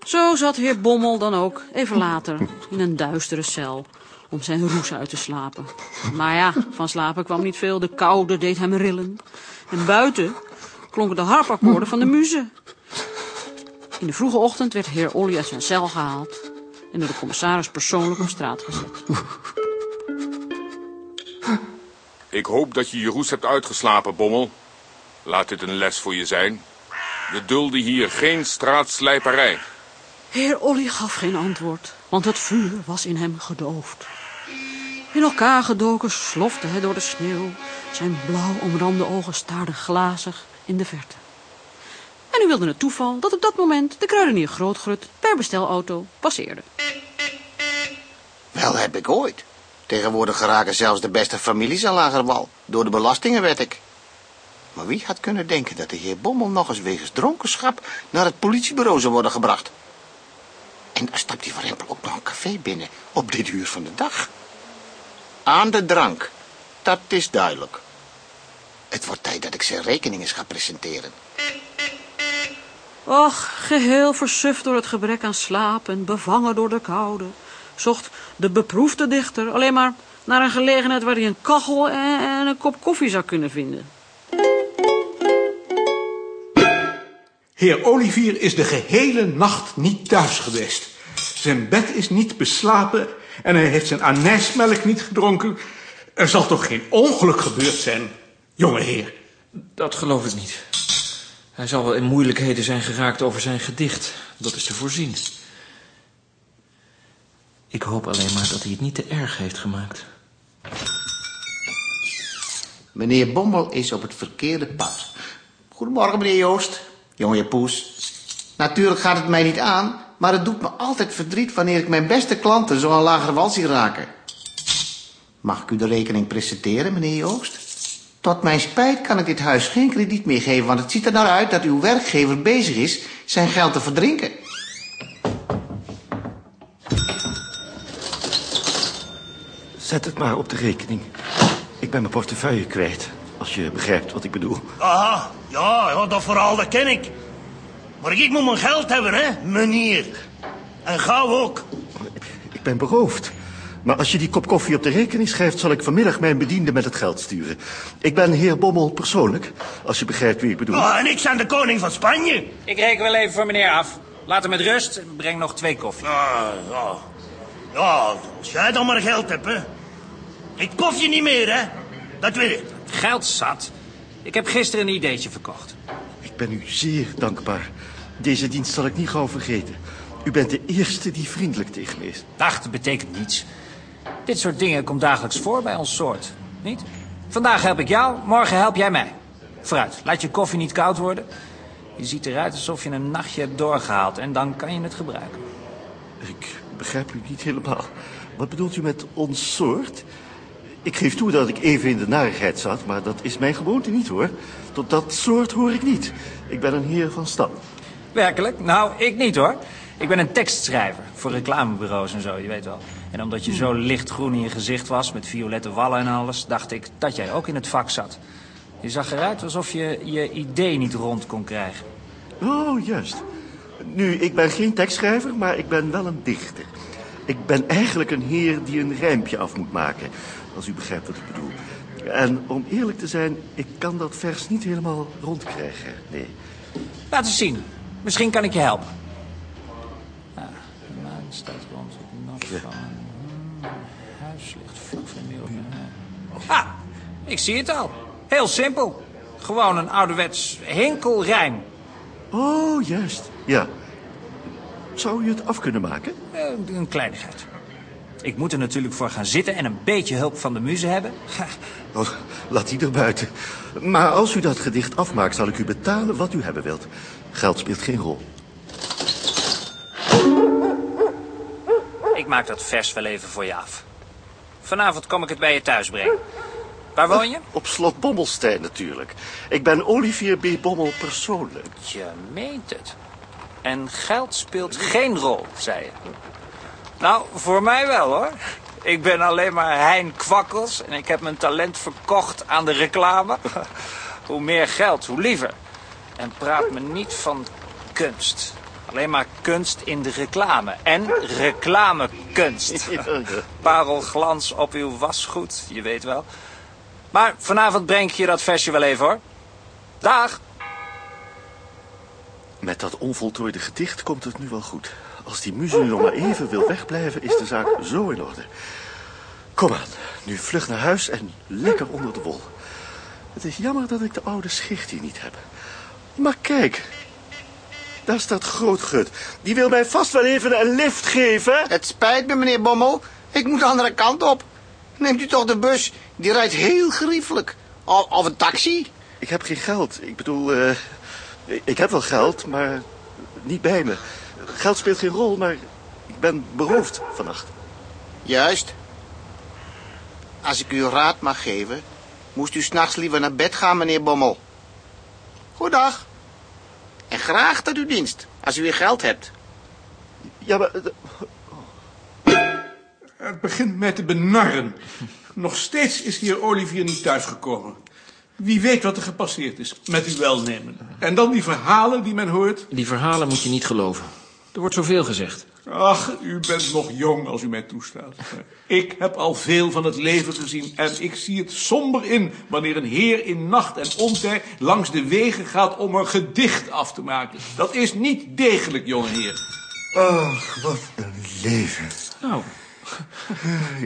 Zo zat heer Bommel dan ook, even later, in een duistere cel om zijn roes uit te slapen. Maar ja, van slapen kwam niet veel. De koude deed hem rillen. En buiten klonken de harpakkoorden van de muze. In de vroege ochtend werd heer Olly uit zijn cel gehaald... en door de commissaris persoonlijk op straat gezet. Ik hoop dat je je roes hebt uitgeslapen, Bommel. Laat dit een les voor je zijn. We dulden hier geen straatslijperij. Heer Olly gaf geen antwoord, want het vuur was in hem gedoofd. In elkaar gedoken slofte hij door de sneeuw. Zijn blauw omrande ogen staarden glazig in de verte. En nu wilde het toeval dat op dat moment de kruidenier Grootgrut per bestelauto passeerde. Wel heb ik ooit. Tegenwoordig geraken zelfs de beste families aan lagerwal. Door de belastingen werd ik. Maar wie had kunnen denken dat de heer Bommel nog eens wegens dronkenschap naar het politiebureau zou worden gebracht? En dan stapt die Rempel ook nog een café binnen op dit uur van de dag. Aan de drank. Dat is duidelijk. Het wordt tijd dat ik zijn rekening eens ga presenteren. Och, geheel versuft door het gebrek aan slaap en bevangen door de koude, zocht de beproefde dichter alleen maar naar een gelegenheid waar hij een kachel en, en een kop koffie zou kunnen vinden. Heer Olivier is de gehele nacht niet thuis geweest. Zijn bed is niet beslapen en hij heeft zijn anijsmelk niet gedronken. Er zal toch geen ongeluk gebeurd zijn, jonge heer? Dat geloof ik niet. Hij zal wel in moeilijkheden zijn geraakt over zijn gedicht. Dat is te voorzien. Ik hoop alleen maar dat hij het niet te erg heeft gemaakt. Meneer Bommel is op het verkeerde pad. Goedemorgen, meneer Joost. Jonge Poes. Natuurlijk gaat het mij niet aan, maar het doet me altijd verdriet wanneer ik mijn beste klanten zo aan lagere wal zie raken. Mag ik u de rekening presenteren, meneer Joost? Tot mijn spijt kan ik dit huis geen krediet meer geven, want het ziet er naar uit dat uw werkgever bezig is zijn geld te verdrinken. Zet het maar op de rekening. Ik ben mijn portefeuille kwijt, als je begrijpt wat ik bedoel. Aha, ja, ja, dat vooral, dat ken ik. Maar ik moet mijn geld hebben, hè, meneer. En gauw ook. Ik ben beroofd. Maar als je die kop koffie op de rekening schrijft... zal ik vanmiddag mijn bediende met het geld sturen. Ik ben heer Bommel persoonlijk, als je begrijpt wie ik bedoel. Ah, en ik ben de koning van Spanje. Ik reken wel even voor meneer af. Laat hem met rust. Breng nog twee koffie. Ah, ja. Ja, als jij dan maar geld hebt, hè. Ik kof je niet meer, hè. Dat weet ik. Geld zat. Ik heb gisteren een ideetje verkocht. Ik ben u zeer dankbaar. Deze dienst zal ik niet gauw vergeten. U bent de eerste die vriendelijk tegen me is. Ach, dat betekent niets. Dit soort dingen komt dagelijks voor bij ons soort. Niet? Vandaag help ik jou, morgen help jij mij. Vooruit, laat je koffie niet koud worden. Je ziet eruit alsof je een nachtje hebt doorgehaald en dan kan je het gebruiken. Ik begrijp u niet helemaal. Wat bedoelt u met ons soort? Ik geef toe dat ik even in de narigheid zat, maar dat is mijn gewoonte niet hoor. Tot dat soort hoor ik niet. Ik ben een heer van stad. Werkelijk? Nou, ik niet hoor. Ik ben een tekstschrijver voor reclamebureaus en zo, je weet wel. En omdat je zo lichtgroen in je gezicht was, met violette wallen en alles... dacht ik dat jij ook in het vak zat. Je zag eruit alsof je je idee niet rond kon krijgen. Oh, juist. Nu, ik ben geen tekstschrijver, maar ik ben wel een dichter. Ik ben eigenlijk een heer die een rijmpje af moet maken. Als u begrijpt wat ik bedoel. En om eerlijk te zijn, ik kan dat vers niet helemaal rondkrijgen. Nee. Laat eens zien. Misschien kan ik je helpen. Ja, de maan staat rond het nat van... Hmm, huis ligt vlak van de middel. Ah, ik zie het al. Heel simpel. Gewoon een ouderwets hinkelrijm. Oh, juist. Ja. Zou u het af kunnen maken? Eh, een kleinigheid. Ik moet er natuurlijk voor gaan zitten en een beetje hulp van de muze hebben. Oh, laat die er buiten. Maar als u dat gedicht afmaakt, zal ik u betalen wat u hebben wilt. Geld speelt geen rol. Ik maak dat vers wel even voor je af. Vanavond kom ik het bij je thuis brengen. Waar woon je? Op slot Bommelstein natuurlijk. Ik ben Olivier B. Bommel persoonlijk. Je meent het. En geld speelt geen rol, zei je. Nou, voor mij wel hoor. Ik ben alleen maar Hein Kwakkels en ik heb mijn talent verkocht aan de reclame. hoe meer geld, hoe liever. En praat me niet van kunst. Alleen maar kunst in de reclame. En reclamekunst. Parelglans op uw wasgoed, je weet wel. Maar vanavond breng ik je dat versje wel even hoor. Dag! Met dat onvoltooide gedicht komt het nu wel goed. Als die muze nu nog maar even wil wegblijven, is de zaak zo in orde. Kom aan, nu vlug naar huis en lekker onder de wol. Het is jammer dat ik de oude schicht hier niet heb. Maar kijk, daar staat Grootgut. Die wil mij vast wel even een lift geven. Het spijt me, meneer Bommel. Ik moet de andere kant op. Neemt u toch de bus? Die rijdt heel geriefelijk. Of, of een taxi? Ik heb geen geld. Ik bedoel, eh, ik heb wel geld, maar niet bij me. Geld speelt geen rol, maar ik ben beroofd vannacht. Juist. Als ik u raad mag geven, moest u s'nachts liever naar bed gaan, meneer Bommel. Goedag. En graag tot uw dienst, als u weer geld hebt. Ja, maar... Het begint mij te benarren. Nog steeds is hier Olivier niet thuisgekomen. Wie weet wat er gepasseerd is, met uw welnemen. En dan die verhalen die men hoort. Die verhalen moet je niet geloven. Er wordt zoveel gezegd. Ach, u bent nog jong als u mij toestaat. Ik heb al veel van het leven gezien en ik zie het somber in wanneer een heer in nacht en ontij langs de wegen gaat om een gedicht af te maken. Dat is niet degelijk, jongeheer. Ach, wat een leven. Nou.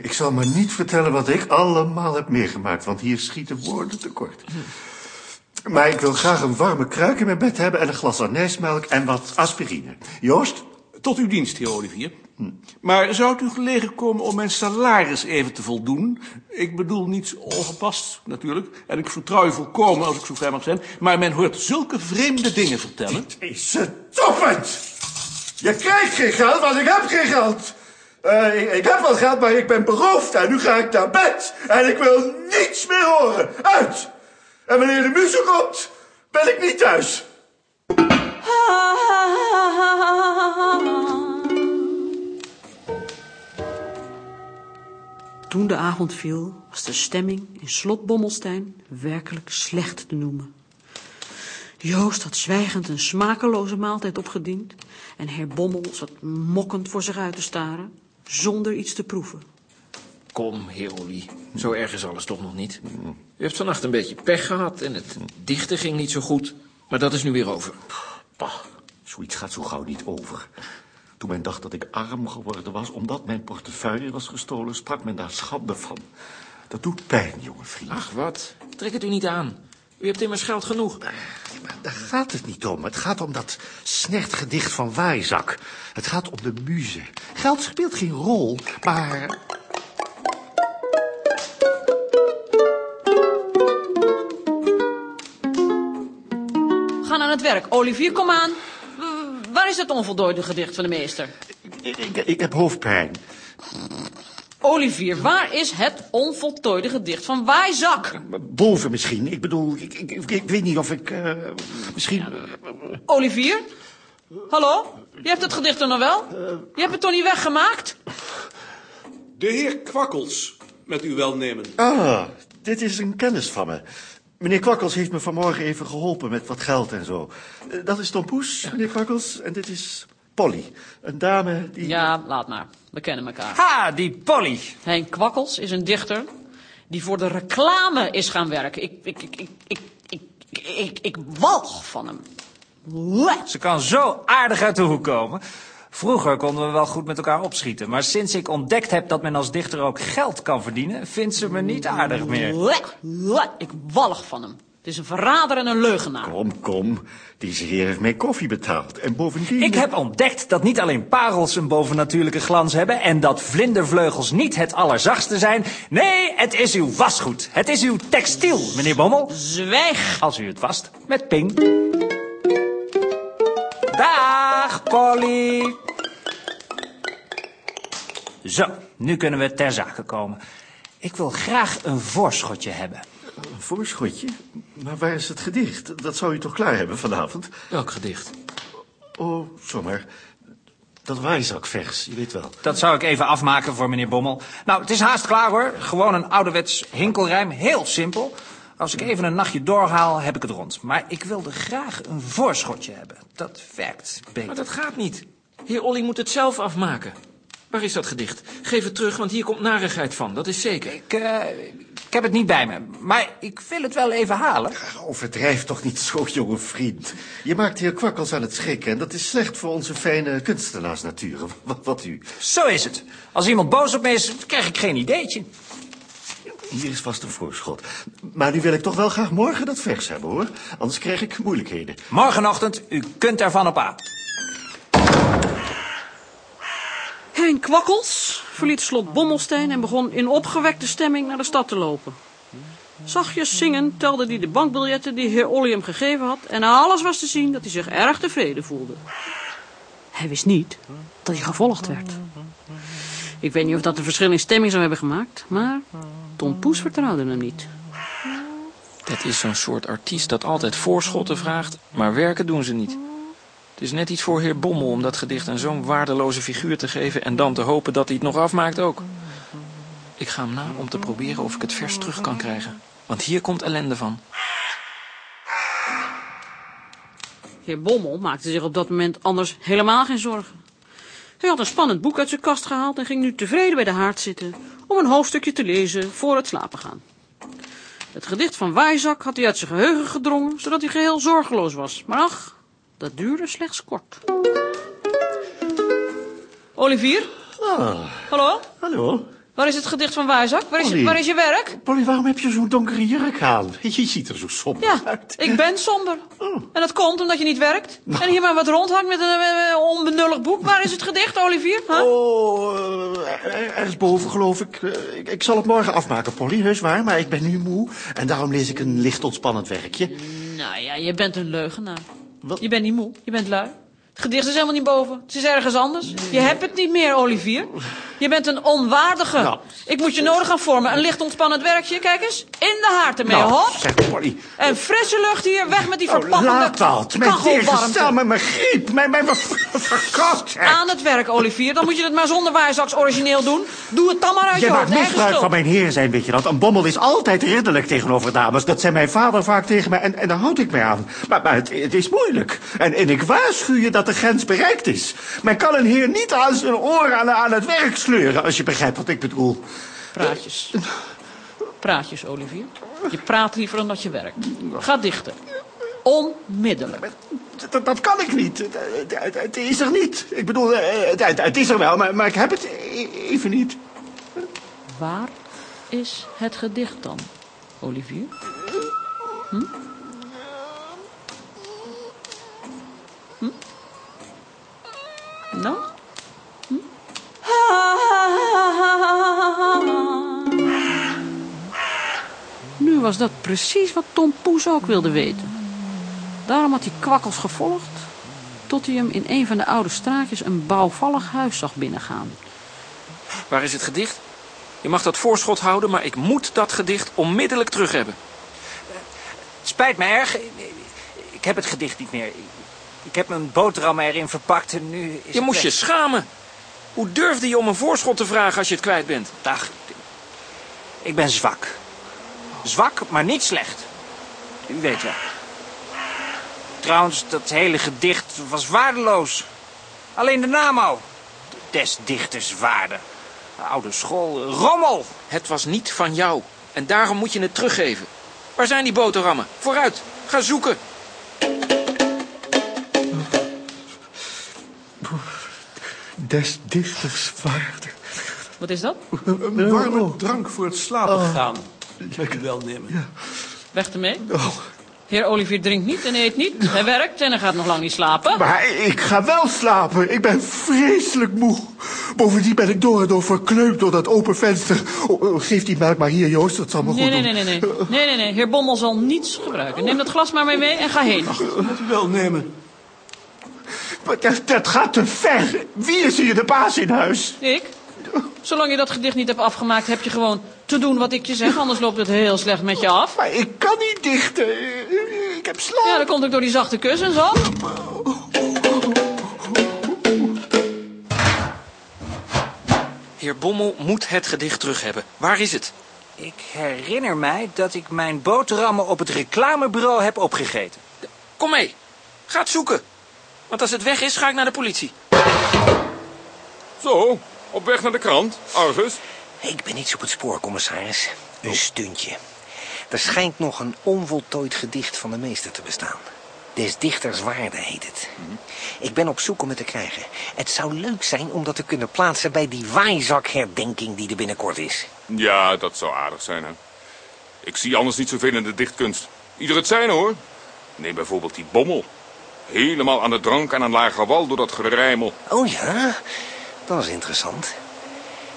Ik zal maar niet vertellen wat ik allemaal heb meegemaakt, want hier schieten woorden tekort. Maar ik wil graag een warme kruik in mijn bed hebben en een glas anijsmelk en wat aspirine. Joost? Tot uw dienst, heer Olivier. Maar zou het u gelegen komen om mijn salaris even te voldoen? Ik bedoel niets ongepast, natuurlijk. En ik vertrouw u volkomen, als ik zo vrij mag zijn. Maar men hoort zulke vreemde dingen vertellen. Is het toppend! Je krijgt geen geld, want ik heb geen geld. Uh, ik, ik, heb wel geld, maar ik ben beroofd en nu ga ik naar bed. En ik wil niets meer horen. Uit! En wanneer de muziek komt, ben ik niet thuis. Toen de avond viel, was de stemming in slot Bommelstein werkelijk slecht te noemen. Joost had zwijgend een smakeloze maaltijd opgediend en heer Bommel zat mokkend voor zich uit te staren, zonder iets te proeven. Kom, heer Olly, zo erg is alles toch nog niet. U hebt vannacht een beetje pech gehad en het dichten ging niet zo goed, maar dat is nu weer over. Bah, zoiets gaat zo gauw niet over. Toen men dacht dat ik arm geworden was omdat mijn portefeuille was gestolen, sprak men daar schande van. Dat doet pijn, jonge vriend. Ach, wat? Trek het u niet aan. U hebt immers geld genoeg. Daar gaat het niet om. Het gaat om dat snertgedicht van Waaizak. Het gaat om de muze. Geld speelt geen rol, maar... Ga aan het werk. Olivier, kom aan. Waar is het onvoltooide gedicht van de meester? Ik, ik, ik heb hoofdpijn. Olivier, waar is het onvoltooide gedicht van Waaizak? Boven misschien. Ik bedoel, ik, ik, ik, ik weet niet of ik... eh, misschien... Olivier? Hallo? Je hebt het gedicht er nog wel? Je hebt het toch niet weggemaakt? De heer Kwakkels, met uw welnemen. Ah, dit is een kennis van me. Meneer Kwakkels heeft me vanmorgen even geholpen met wat geld en zo. Eh, dat is Tom Poes, meneer Kwakkels, en dit is Polly. Een dame die... Ja, laat maar. We kennen elkaar. Ha, die Polly. Henk Kwakkels is een dichter die voor de reclame is gaan werken. Ik, ik, ik, ik, ik, ik, ik, ik walg van hem. Ze kan zo aardig uit de hoek komen. Vroeger konden we wel goed met elkaar opschieten. Maar sinds ik ontdekt heb dat men als dichter ook geld kan verdienen... vindt ze me niet aardig meer. Ik walg van hem. Het is een verrader en een leugenaar. Kom, kom. Deze heer heeft mij koffie betaald. En bovendien... Ik heb ontdekt dat niet alleen parels een bovennatuurlijke glans hebben... en dat vlindervleugels niet het allerzachtste zijn. Nee, het is uw wasgoed. Het is uw textiel, meneer Bommel. Zwijg. Als u het wast met ping. Polly. Zo, nu kunnen we ter zake komen. Ik wil graag een voorschotje hebben. Een voorschotje? Maar waar is het gedicht? Dat zou u toch klaar hebben vanavond? Welk gedicht? Oh, zomaar. Dat waaizakvers, je weet wel. Dat zou ik even afmaken voor meneer Bommel. Nou, het is haast klaar hoor. Gewoon een ouderwets hinkelrijm. Heel simpel. Als ik even een nachtje doorhaal, heb ik het rond. Maar ik wilde graag een voorschotje hebben. Dat werkt beter. Maar dat gaat niet. Heer Olly moet het zelf afmaken. Waar is dat gedicht? Geef het terug, want hier komt narigheid van. Dat is zeker. Ik, eh, ik heb het niet bij me. Maar ik wil het wel even halen. Overdrijf toch niet zo, jonge vriend. Je maakt heer Kwakkels aan het schrikken... en dat is slecht voor onze fijne kunstenaarsnatuur. Wat, wat u... Zo is het. Als iemand boos op me is, krijg ik geen ideetje. Hier is vast een voorschot. Maar nu wil ik toch wel graag morgen dat vers hebben, hoor. Anders krijg ik moeilijkheden. Morgenochtend, u kunt ervan op aan. Henk Kwakkels verliet slot Bommelsteen en begon in opgewekte stemming naar de stad te lopen. Zachtjes zingend telde hij de bankbiljetten die heer Olly hem gegeven had en aan alles was te zien dat hij zich erg tevreden voelde. Hij wist niet dat hij gevolgd werd. Ik weet niet of dat een verschil in stemming zou hebben gemaakt, maar Tom Poes vertrouwde hem niet. Dat is zo'n soort artiest dat altijd voorschotten vraagt, maar werken doen ze niet. Het is net iets voor heer Bommel om dat gedicht aan zo'n waardeloze figuur te geven en dan te hopen dat hij het nog afmaakt ook. Ik ga hem na om te proberen of ik het vers terug kan krijgen. Want hier komt ellende van. Heer Bommel maakte zich op dat moment anders helemaal geen zorgen. Hij had een spannend boek uit zijn kast gehaald en ging nu tevreden bij de haard zitten om een hoofdstukje te lezen voor het slapen gaan. Het gedicht van Waaizak had hij uit zijn geheugen gedrongen, zodat hij geheel zorgeloos was. Maar ach, dat duurde slechts kort. Olivier? Ah, Hallo? hallo. Waar is het gedicht van Waaizak? Waar is, Polly. waar is je werk? Polly, waarom heb je zo'n donkere jurk aan? Je ziet er zo somber Ja, uit. ik ben somber. En dat komt omdat je niet werkt. En hier maar wat rondhangt met een eh, onbenullig boek. Waar is het gedicht, Olivier? Huh? Oh, eh, ergens boven, geloof ik. Eh, ik. Ik zal het morgen afmaken, Polly, heus waar. Maar ik ben nu moe en daarom lees ik een licht ontspannend werkje. Nou ja, je bent een leugenaar. Je bent niet moe, je bent lui. Het gedicht is helemaal niet boven. Het is ergens anders. Je hebt het niet meer, Olivier. Je bent een onwaardige. Nou. Ik moet je nodig gaan vormen. Een licht ontspannend werkje. Kijk eens. In de haard ermee, Nou, hop. zeg, Polly. En frisse lucht hier. Weg met die Nou, verpakkende laat dat. Mijn tegenstel, met mijn griep, mijn, mijn verkoudheid. Aan het werk, Olivier. Dan moet je het maar zonder waarzaks origineel doen. Doe het dan maar uit Je je maakt hoofd. Eigen misbruik schuld. van mijn heer zijn, weet je dat. Een bommel is altijd ridderlijk tegenover dames. Dat zei mijn vader vaak tegen mij en, en daar houd ik mij aan. Maar, maar het, het is moeilijk. En, en ik waarschuw je dat de grens bereikt is. Men kan een heer niet aan zijn oor aan, aan het werk sleuren, als je begrijpt wat ik bedoel. Praatjes. Praatjes, Olivier. Je praat liever dan dat je werkt. Ga dichten. Onmiddellijk. dat, dat kan ik niet. Het, is er niet. Ik bedoel, eh, het, het- het is er wel, maar, maar ik heb het e- even niet. Waar is het gedicht dan, Olivier? Hm? Hm? Nou? Nu was dat precies wat Tom Poes ook wilde weten. Daarom had hij kwakkels gevolgd, tot hij hem in een van de oude straatjes een bouwvallig huis zag binnengaan. Waar is het gedicht? Je mag dat voorschot houden, maar ik moet dat gedicht onmiddellijk terug hebben. Spijt me erg. Ik heb het gedicht niet meer. Ik heb mijn boterham erin verpakt en nu is Je het moest je schamen. Hoe durfde je om een voorschot te vragen als je het kwijt bent? Dag. Ik ben zwak. Zwak, maar niet slecht. U weet wel. Trouwens, dat hele gedicht was waardeloos. Alleen de naam al. Des dichters waarde. De oude school, rommel. Het was niet van jou. En daarom moet je het teruggeven. Waar zijn die boterhammen? Vooruit, ga zoeken. Des dichters waarde. Wat is dat? Een warme drank voor het slapen Oh. gaan. Lekker Oh. wel nemen. Weg ermee. Heer Olivier drinkt niet en eet niet. Hij werkt en hij gaat nog lang niet slapen. Maar ik ga wel slapen. Ik ben vreselijk moe. Bovendien ben ik door en door verkleumd door dat open venster. Oh, oh, geef die melk maar hier, Joost. Dat zal me Nee, goed nee, doen. nee, nee, nee. Nee, nee, nee. Heer Bommel zal niets gebruiken. Neem dat glas maar mee mee en ga heen. Moet u wel nemen. Dat, dat gaat te ver. Wie is hier de baas in huis? Ik? Zolang je dat gedicht niet hebt afgemaakt, heb je gewoon te doen wat ik je zeg. Anders loopt het heel slecht met je af. Maar ik kan niet dichten. Ik heb slaap. Ja, dat komt ook door die zachte kussens al. Heer Bommel moet het gedicht terug hebben. Waar is het? Ik herinner mij dat ik mijn boterhammen op het reclamebureau heb opgegeten. Kom mee. Ga het zoeken. Want als het weg is, ga ik naar de politie. Zo, op weg naar de krant, Argus. Ik ben iets op het spoor, commissaris. Een stuntje. Er schijnt nog een onvoltooid gedicht van de meester te bestaan. Des dichters waarde heet het. Ik ben op zoek om het te krijgen. Het zou leuk zijn om dat te kunnen plaatsen bij die waaizakherdenking die er binnenkort is. Ja, dat zou aardig zijn, hè. Ik zie anders niet zoveel in de dichtkunst. Ieder het zijn, hoor. Neem bijvoorbeeld die bommel. Helemaal aan de drank en aan lage wal door dat gerijmel. Oh ja, dat is interessant.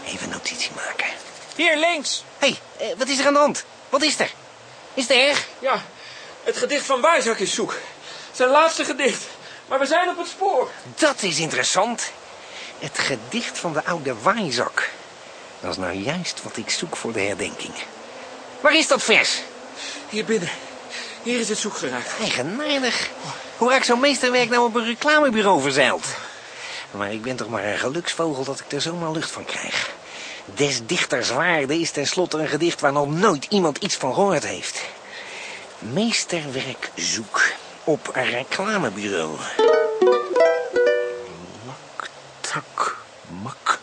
Even notitie maken. Hier, links. Hé, hey, wat is er aan de hand? Wat is er? Is het erg? Ja, het gedicht van Wijzak is zoek. Zijn laatste gedicht. Maar we zijn op het spoor. Dat is interessant. Het gedicht van de oude waaizak. Dat is nou juist wat ik zoek voor de herdenking. Waar is dat vers? Hier binnen. Hier is het zoek geraakt. Eigenaardig. Hoe raakt zo'n meesterwerk nou op een reclamebureau verzeild? Maar ik ben toch maar een geluksvogel dat ik er zomaar lucht van krijg. Des dichters waarde is tenslotte een gedicht waar nog nooit iemand iets van gehoord heeft. Meesterwerk zoek op een reclamebureau. Mak, tak, mak.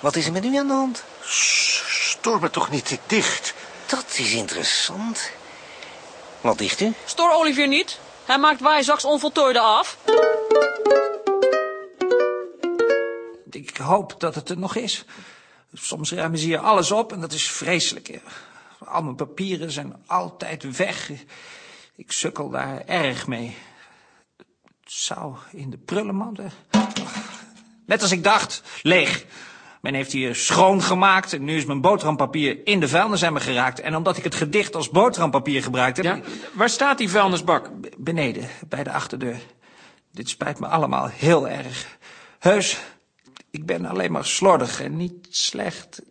Wat is er met u aan de hand? Stoor me toch niet te dicht. Dat is interessant. Wat dicht u? Stoor Olivier niet. Hij maakt waaizaks onvoltooide af. Ik hoop dat het er nog is. Soms ruimen ze hier alles op en dat is vreselijk. Al mijn papieren zijn altijd weg. Ik sukkel daar erg mee. Zou in de prullenmand... Net als ik dacht, leeg. Men heeft hier schoongemaakt en nu is mijn boterhampapier in de vuilnisemmer geraakt. En omdat ik het gedicht als boterhampapier gebruikt heb... Ja, waar staat die vuilnisbak? Beneden, bij de achterdeur. Dit spijt me allemaal heel erg. Heus, ik ben alleen maar slordig en niet slecht.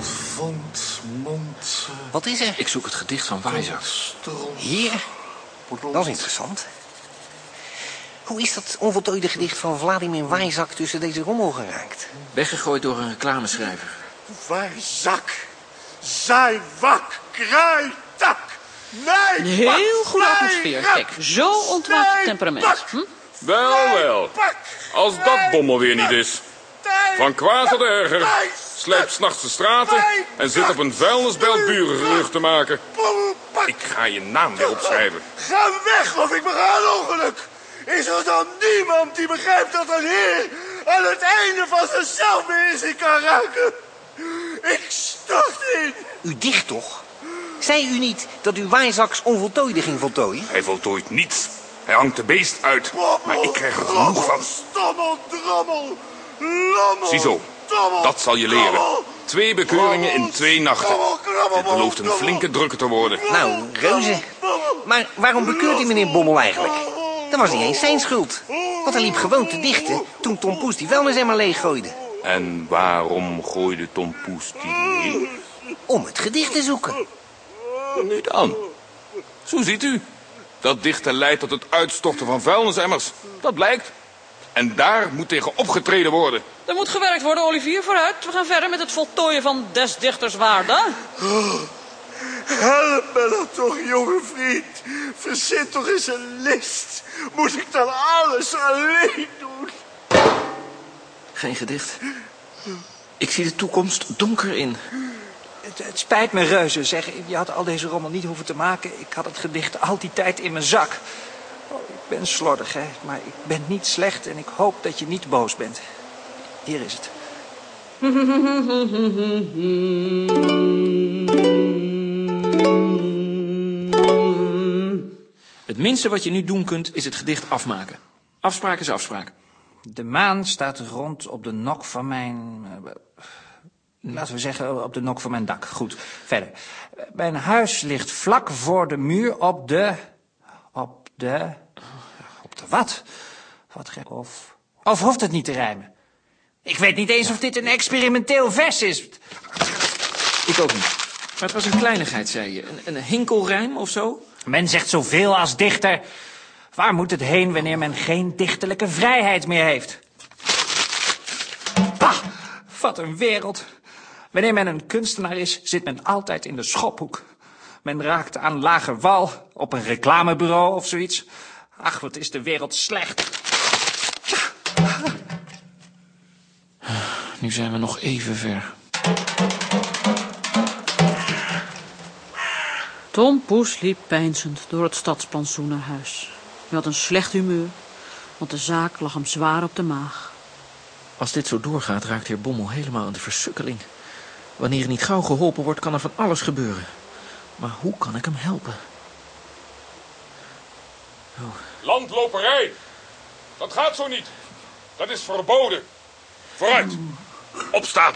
Vond, mond, Wat is er? Ik zoek het gedicht van Wijzak. Hier? Dat is interessant. Hoe is dat onvoltooide gedicht van Vladimir Wijzak tussen deze rommel geraakt? Weggegooid door een reclameschrijver. Waarzak. Zijwak. Kruitak. Nee. Heel goede atmosfeer. Kijk, zo ontwaakt het temperament. Hm? Wel, wel. Als dat bommel weer niet is. Van kwaad tot erger. Slijpt s'nachts de straten en zit op een vuilnisbelt buren gerucht te maken. Ik ga je naam weer opschrijven. Ga weg of ik bega een ongeluk. Is er dan niemand die begrijpt dat een heer aan het einde van zijn zelfbeheersing kan raken? Ik stort in. U dicht toch? Zei u niet dat u waaizaks onvoltooide ging voltooien? Hij voltooit niets. Hij hangt de beest uit. Maar ik krijg er genoeg van. Stommel, drommel, lommel. Ziezo, dat zal je leren. Twee bekeuringen in twee nachten. Dit belooft een flinke drukker te worden. Nou, reuze. Maar waarom bekeurt die meneer Bommel eigenlijk? Dat was niet eens zijn schuld. Want hij liep gewoon te dichten toen Tom Poes die vuilnisemmer leeggooide. En waarom gooide Tom Poes die? Om het gedicht te zoeken. Nu dan. Zo ziet u. Dat dichten leidt tot het uitstorten van vuilnisemmers. Dat blijkt. En daar moet tegen opgetreden worden. Er moet gewerkt worden, Olivier. Vooruit. We gaan verder met het voltooien van des dichters waarde. Help me dan toch, jonge vriend. Verzin toch eens een list. Moet ik dan alles alleen doen? Geen gedicht. Ik zie de toekomst donker in. Het, het spijt me reuze, zeg. Je had al deze rommel niet hoeven te maken. Ik had het gedicht al die tijd in mijn zak. Oh, ik ben slordig, hè. Maar ik ben niet slecht en ik hoop dat je niet boos bent. Hier is het. Het minste wat je nu doen kunt, is het gedicht afmaken. Afspraak is afspraak. De maan staat rond op de nok van mijn... eh, Laten we zeggen op de nok van mijn dak. Goed, verder. Mijn huis ligt vlak voor de muur op de... Op de... Op de wat? Wat gek. Of... Of hoeft het niet te rijmen? Ik weet niet eens of dit een experimenteel vers is. Ik ook niet. Maar het was een kleinigheid, zei je. Een, een hinkelrijm of zo? Men zegt zoveel als dichter. Waar moet het heen wanneer men geen dichterlijke vrijheid meer heeft? Bah, wat een wereld. Wanneer men een kunstenaar is, zit men altijd in de schophoek. Men raakt aan lage wal, op een reclamebureau of zoiets. Ach, wat is de wereld slecht. Nu zijn we nog even ver. Tom Poes liep peinzend door het stadsplantsoen naar huis. Hij had een slecht humeur, want de zaak lag hem zwaar op de maag. Als dit zo doorgaat, raakt heer Bommel helemaal aan de versukkeling. Wanneer er niet gauw geholpen wordt, kan er van alles gebeuren. Maar hoe kan ik hem helpen? Landloperij. Dat gaat zo niet. Dat is verboden. Vooruit. Opstaan.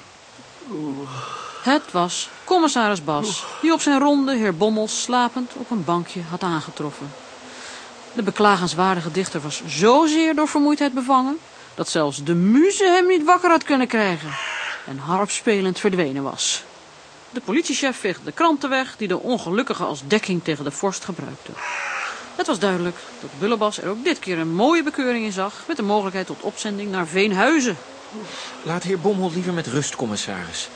Het was commissaris Bas, die op zijn ronde heer Bommel slapend op een bankje had aangetroffen. De beklagenswaardige dichter was zozeer door vermoeidheid bevangen, dat zelfs de muze hem niet wakker had kunnen krijgen en harpspelend verdwenen was. De politiechef veegde de kranten weg die de ongelukkige als dekking tegen de vorst gebruikte. Het was duidelijk dat Bullebas er ook dit keer een mooie bekeuring in zag... met de mogelijkheid tot opzending naar Veenhuizen. Laat heer Bommel liever met rust, commissaris.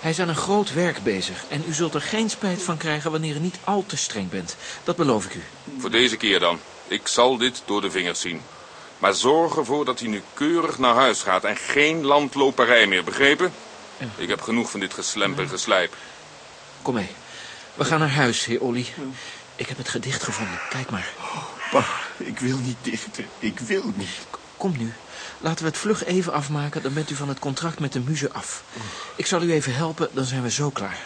Hij is aan een groot werk bezig. En u zult er geen spijt van krijgen wanneer u niet al te streng bent. Dat beloof ik u. Voor deze keer dan. Ik zal dit door de vingers zien. Maar zorg ervoor dat hij nu keurig naar huis gaat en geen landloperij meer, begrepen? Ik heb genoeg van dit geslemp en geslijp. Kom mee. We gaan naar huis, heer Olly. Ik heb het gedicht gevonden. Kijk maar. Bah, ik wil niet dichten. Ik wil niet. Kom nu. Laten we het vlug even afmaken, dan bent u van het contract met de muze af. Ik zal u even helpen, dan zijn we zo klaar.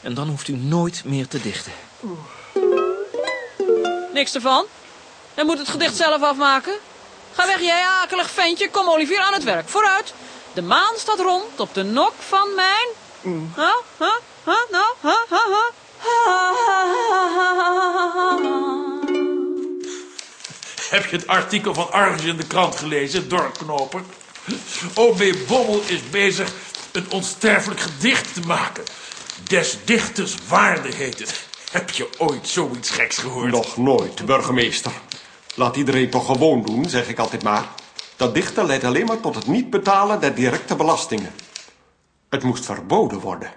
En dan hoeft u nooit meer te dichten. Niks ervan. Hij moet het gedicht zelf afmaken. Ga weg, jij akelig ventje. Kom, Olivier, aan het werk. Vooruit. De maan staat rond op de nok van mijn... Ha, ha, ha, nou, ha, ha, ha. Heb je het artikel van Argus in de krant gelezen, dorpknoper? O.B. Bommel is bezig een onsterfelijk gedicht te maken. Des dichters waarde heet het. Heb je ooit zoiets geks gehoord? Nog nooit, burgemeester. Laat iedereen toch gewoon doen, zeg ik altijd maar. Dat dichten leidt alleen maar tot het niet betalen der directe belastingen. Het moest verboden worden.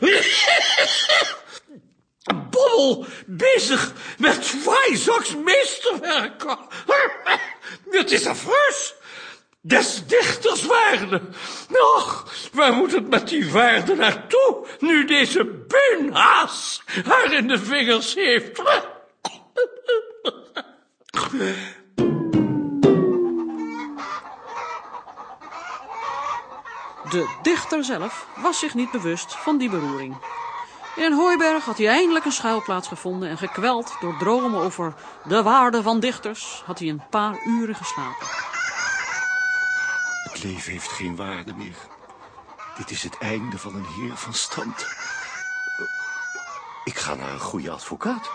Bezig met Weizaks meesterwerk. Het is affreus. Des dichters waarde. Och, waar moet het met die waarde naartoe, nu deze beunhaas haar in de vingers heeft? De dichter zelf was zich niet bewust van die beroering. In hooiberg had hij eindelijk een schuilplaats gevonden en gekweld door dromen over de waarde van dichters had hij een paar uren geslapen. Het leven heeft geen waarde meer. Dit is het einde van een heer van stand. Ik ga naar een goede advocaat.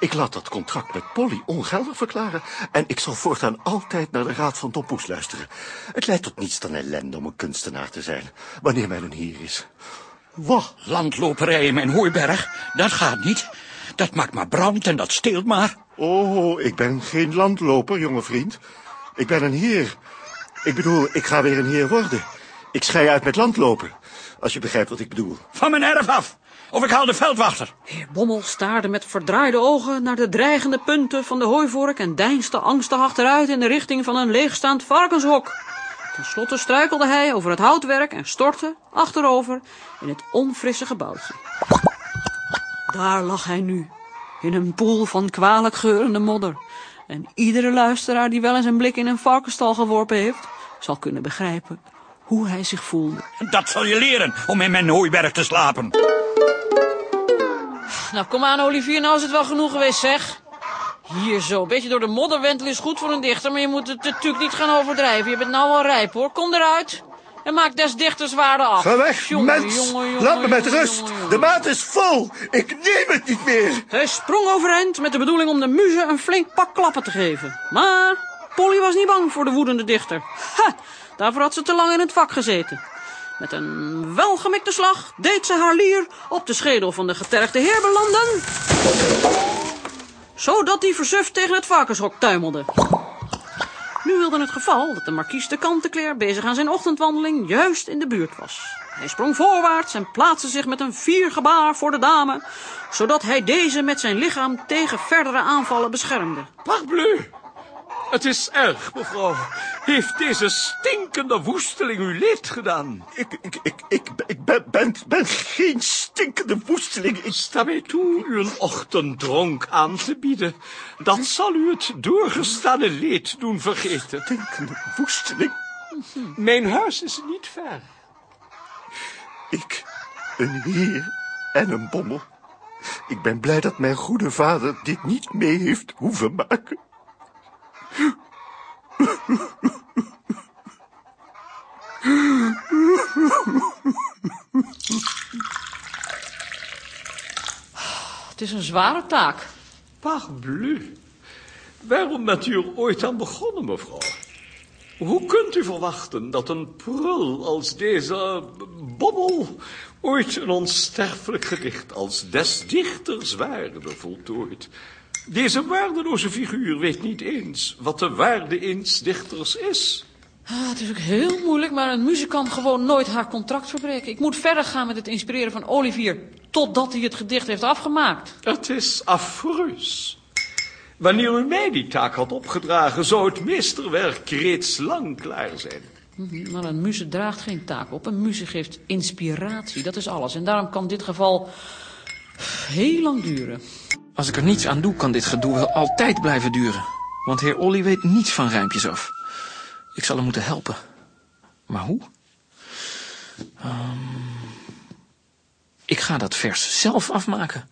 Ik laat dat contract met Polly ongeldig verklaren... en ik zal voortaan altijd naar de raad van Tom Poes luisteren. Het leidt tot niets dan ellende om een kunstenaar te zijn... wanneer men een heer is. Wat? Landloperij in mijn hooiberg, dat gaat niet. Dat maakt maar brand en dat steelt maar. Oh, ik ben geen landloper, jonge vriend. Ik ben een heer. Ik bedoel, ik ga weer een heer worden. Ik schei uit met landlopen, als je begrijpt wat ik bedoel. Van mijn erf af, of ik haal de veldwachter. Heer Bommel staarde met verdraaide ogen naar de dreigende punten van de hooivork en deinsde angstig achteruit in de richting van een leegstaand varkenshok. Ten slotte struikelde hij over het houtwerk en stortte achterover in het onfrisse gebouwtje. Daar lag hij nu, in een poel van kwalijk geurende modder. En iedere luisteraar die wel eens een blik in een varkenstal geworpen heeft, zal kunnen begrijpen hoe hij zich voelde. Dat zal je leren, om in mijn hooiberg te slapen. Nou, kom aan, Olivier, nou is het wel genoeg geweest, zeg. Hier zo, een beetje door de modder wentelen is goed voor een dichter, maar je moet het natuurlijk niet gaan overdrijven. Je bent nou wel rijp, hoor. Kom eruit. En maak des dichters waarde af. Ga weg, Jongen, mens. jongen, jongen, Laat me met rust. De maat is vol. Ik neem het niet meer. Hij sprong overeind met de bedoeling om de muze een flink pak klappen te geven. Maar Polly was niet bang voor de woedende dichter. Ha, daarvoor had ze te lang in het vak gezeten. Met een welgemikte slag deed ze haar lier op de schedel van de getergde heer belanden. Zodat die versuft tegen het varkenshok tuimelde. Nu wilde het geval dat de markies de Kantenclair bezig aan zijn ochtendwandeling juist in de buurt was. Hij sprong voorwaarts en plaatste zich met een fier gebaar voor de dame, zodat hij deze met zijn lichaam tegen verdere aanvallen beschermde. Parbleu! Het is erg, mevrouw. Heeft deze stinkende woesteling u leed gedaan? Ik, ik, ik, ik, ik ben, ben, ben geen stinkende woesteling. Ik... Sta mij toe u een ochtenddronk aan te bieden. Dat zal u het doorgestane leed doen vergeten. Stinkende woesteling? Mijn huis is niet ver. Ik, een heer en een bommel. Ik ben blij dat mijn goede vader dit niet mee heeft hoeven maken. Het is een zware taak. Parbleu. Waarom bent u er ooit aan begonnen, mevrouw? Hoe kunt u verwachten dat een prul als deze bobbel ooit een onsterfelijk gedicht als des dichters waarde voltooit? Deze waardeloze figuur weet niet eens wat de waarde eens dichters is. Ah, het is ook heel moeilijk, maar een muziek kan gewoon nooit haar contract verbreken. Ik moet verder gaan met het inspireren van Olivier, totdat hij het gedicht heeft afgemaakt. Het is affreus. Wanneer u mij die taak had opgedragen, zou het meesterwerk reeds lang klaar zijn. Mhm, Maar een muze draagt geen taak op. Een muze geeft inspiratie, dat is alles. En daarom kan dit geval heel lang duren. Als ik er niets aan doe, kan dit gedoe wel altijd blijven duren. Want heer Olly weet niets van rijmpjes af. Ik zal hem moeten helpen. Maar hoe? Ehm, ik ga dat vers zelf afmaken.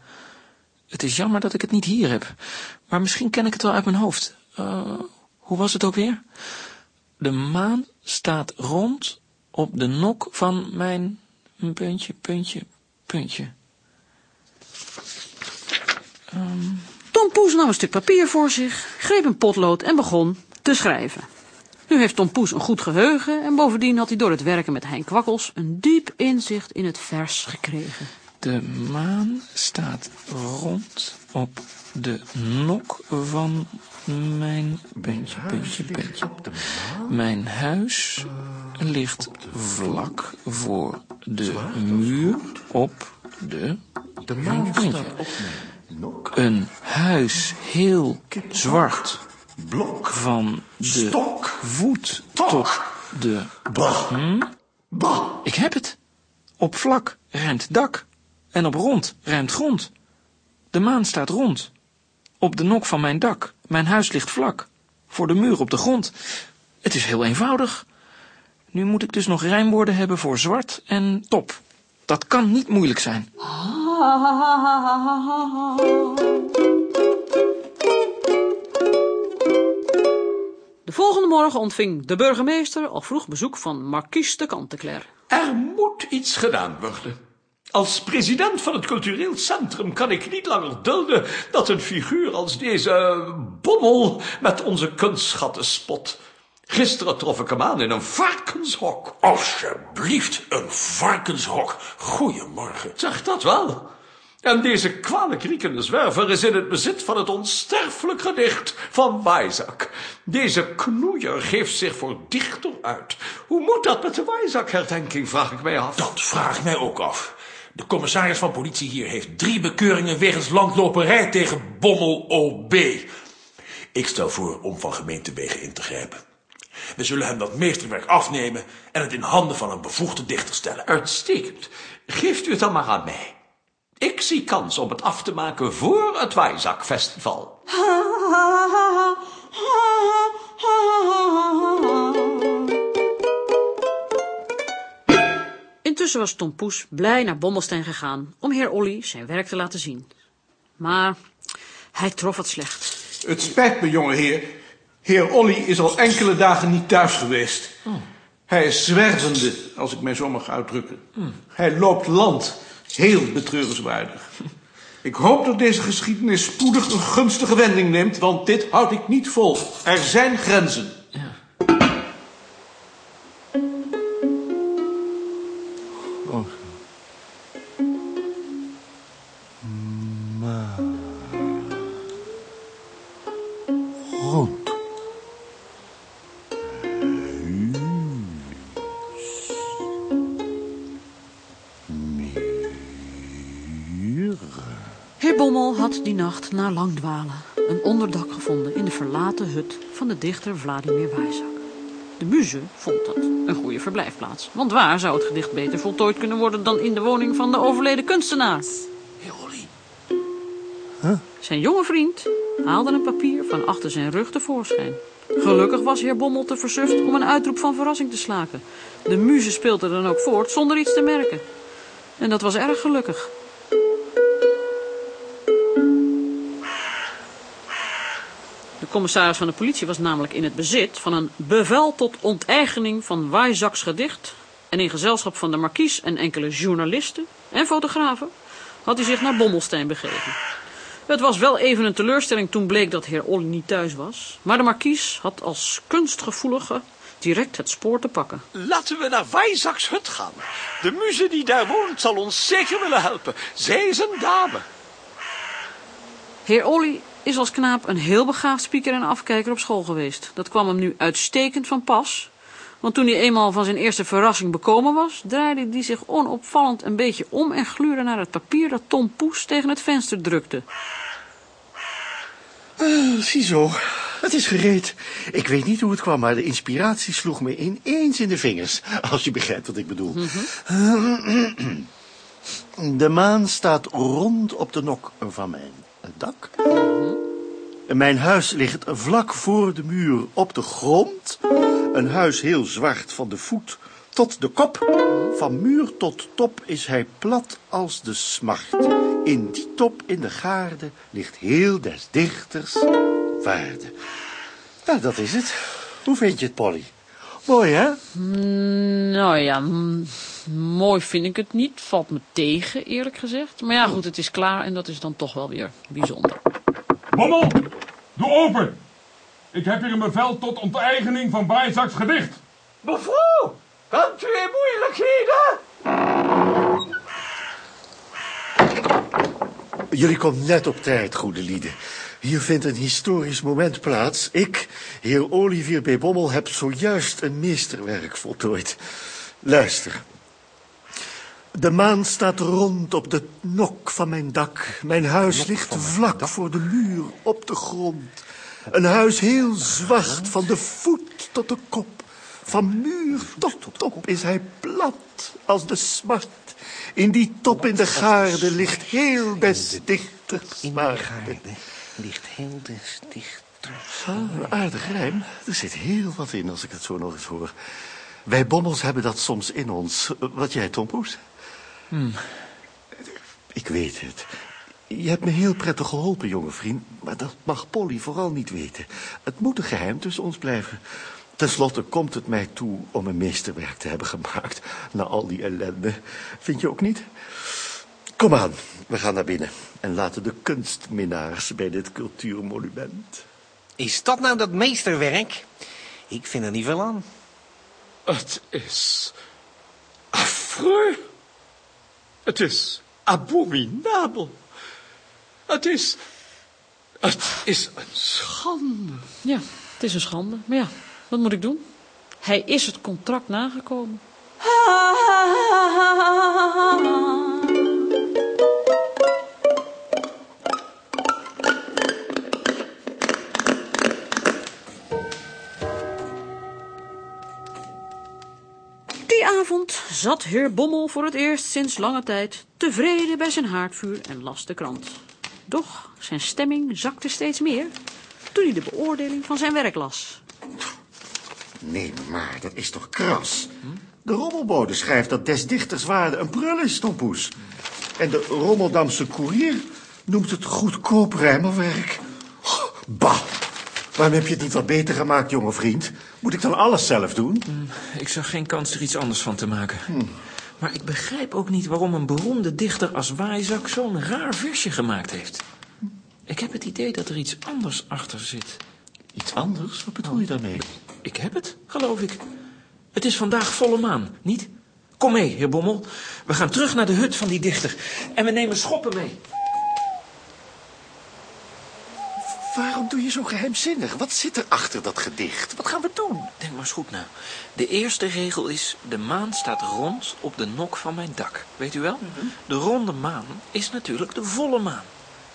Het is jammer dat ik het niet hier heb. Maar misschien ken ik het wel uit mijn hoofd. Eh, hoe was het ook weer? De maan staat rond op de nok van mijn puntje, puntje, puntje. Tom Poes nam een stuk papier voor zich, greep een potlood en begon te schrijven. Nu heeft Tom Poes een goed geheugen en bovendien had hij door het werken met Hein Kwakkels een diep inzicht in het vers gekregen. De maan staat rond op de nok van mijn puntje, puntje, puntje. Mijn huis ligt vlak voor de muur op de De maan staat op. Een huis heel zwart Blok. van de Stok. voet tot De... Bah. Hm? Bah. Ik heb het. Op vlak rijmt dak. En op rond rijmt grond. De maan staat rond. Op de nok van mijn dak. Mijn huis ligt vlak. Voor de muur op de grond. Het is heel eenvoudig. Nu moet ik dus nog rijmwoorden hebben voor zwart en top. Dat kan niet moeilijk zijn. De volgende morgen ontving de burgemeester al vroeg bezoek van Marquise de Canteklaar. Er moet iets gedaan worden. Als president van het cultureel centrum kan ik niet langer dulden dat een figuur als deze bommel met onze kunstschatten spot. Gisteren trof ik hem aan in een varkenshok. Alsjeblieft, een varkenshok. Goedemorgen. Zeg dat wel. En deze kwalijk riekende zwerver is in het bezit van het onsterfelijk gedicht van Weizak. Deze knoeier geeft zich voor dichter uit. Hoe moet dat met de Weizak-herdenking, vraag ik mij af. Dat vraag ik mij ook af. De commissaris van politie hier heeft drie bekeuringen wegens landloperij tegen Bommel OB. Ik stel voor om van gemeentewegen in te grijpen. We zullen hem dat meesterwerk afnemen en het in handen van een bevoegde dichter stellen. Uitstekend. Geeft u het dan maar aan mij. Ik zie kans om het af te maken voor het Weizak-festival. Intussen was Tom Poes blij naar Bommelstein gegaan om heer Olly zijn werk te laten zien. Maar hij trof het slecht. Het spijt me, jonge heer. Heer Olly is al enkele dagen niet thuis geweest. Hij is zwervende, als ik mij zo mag uitdrukken. Hij loopt land. Heel betreurenswaardig. Ik hoop dat deze geschiedenis spoedig een gunstige wending neemt, want dit houd ik niet vol. Er zijn grenzen. Lang dwalen een onderdak gevonden in de verlaten hut van de dichter Vladimir Weizak. De muze vond dat een goede verblijfplaats, want waar zou het gedicht beter voltooid kunnen worden dan in de woning van de overleden kunstenaar? Zijn jonge vriend haalde een papier van achter zijn rug tevoorschijn. Gelukkig was heer Bommel te versuft om een uitroep van verrassing te slaken. De muze speelde dan ook voort zonder iets te merken. En dat was erg gelukkig. Commissaris van de politie was namelijk in het bezit van een bevel tot onteigening van Weizaks gedicht. En in gezelschap van de markies en enkele journalisten en fotografen had hij zich naar Bommelstein begeven. Het was wel even een teleurstelling toen bleek dat heer Olly niet thuis was. Maar de markies had als kunstgevoelige direct het spoor te pakken. Laten we naar Weizaks hut gaan. De muze die daar woont zal ons zeker willen helpen. Zij is een dame. Heer Olly is als knaap een heel begaafd speaker en afkijker op school geweest. Dat kwam hem nu uitstekend van pas. Want toen hij eenmaal van zijn eerste verrassing bekomen was, draaide hij zich onopvallend een beetje om en gluurde naar het papier dat Tom Poes tegen het venster drukte. Uh, ziezo, het is gereed. Ik weet niet hoe het kwam, maar de inspiratie sloeg me ineens in de vingers. Als je begrijpt wat ik bedoel. De maan staat rond op de nok van mijn dak. Mijn huis ligt vlak voor de muur op de grond. Een huis heel zwart van de voet tot de kop. Van muur tot top is hij plat als de smart. In die top in de gaarde ligt heel des dichters waarde. Nou, dat is het. Hoe vind je het, Polly? Mooi, hè? Mm, nou ja, mm, mooi vind ik het niet. Valt me tegen, eerlijk gezegd. Maar ja, goed, het is klaar en dat is dan toch wel weer bijzonder. Bommel, doe open. Ik heb hier een bevel tot onteigening van Weizaks gedicht. Mevrouw, komt u in moeilijkheden? Jullie komen net op tijd, goede lieden. Hier vindt een historisch moment plaats. Ik, heer Olivier B. Bommel, heb zojuist een meesterwerk voltooid. Luister. De maan staat rond op de nok van mijn dak. Mijn huis ligt vlak voor de muur op de grond. Een huis heel zwart, van de voet tot de kop. Van muur tot top is hij plat als de smart. In die top in de gaarde ligt heel des dichters In de gaarde ligt heel des dichters. Ah, een aardig rijm. Er zit heel wat in als ik het zo nog eens hoor. Wij bommels hebben dat soms in ons. Wat jij, Tompoes? Hmm. Ik weet het. Je hebt me heel prettig geholpen, jonge vriend. Maar dat mag Polly vooral niet weten. Het moet een geheim tussen ons blijven. Ten slotte komt het mij toe om een meesterwerk te hebben gemaakt. Na al die ellende. Vind je ook niet? Kom aan, we gaan naar binnen. En laten de kunstminnaars bij dit cultuurmonument. Is dat nou dat meesterwerk? Ik vind er niet veel aan. Het is affreux. Het is abominabel. Het is... Het is een schande. Ja, het is een schande. Maar ja, wat moet ik doen? Hij is het contract nagekomen. Die avond zat heer Bommel voor het eerst sinds lange tijd tevreden bij zijn haardvuur en las de krant. Doch zijn stemming zakte steeds meer toen hij de beoordeling van zijn werk las. Nee, maar dat is toch kras? De rommelbode schrijft dat des dichters waarde een prul is. En de Rommeldamse koerier noemt het goedkoop rijmelwerk. Bah! Waarom heb je het niet wat beter gemaakt, jonge vriend? Moet ik dan alles zelf doen? Ik zag geen kans er iets anders van te maken. Maar ik begrijp ook niet waarom een beroemde dichter als Waaizak zo'n raar versje gemaakt heeft. Ik heb het idee dat er iets anders achter zit. Iets anders? Wat bedoel je daarmee? Ik heb het, geloof ik. Het is vandaag volle maan, niet? Kom mee, heer Bommel. We gaan terug naar de hut van die dichter. En we nemen schoppen mee. Waarom doe je zo geheimzinnig? Wat zit er achter dat gedicht? Wat gaan we doen? Denk maar eens goed na. De eerste regel is... De maan staat rond op de nok van mijn dak. Weet u wel? De ronde maan is natuurlijk de volle maan.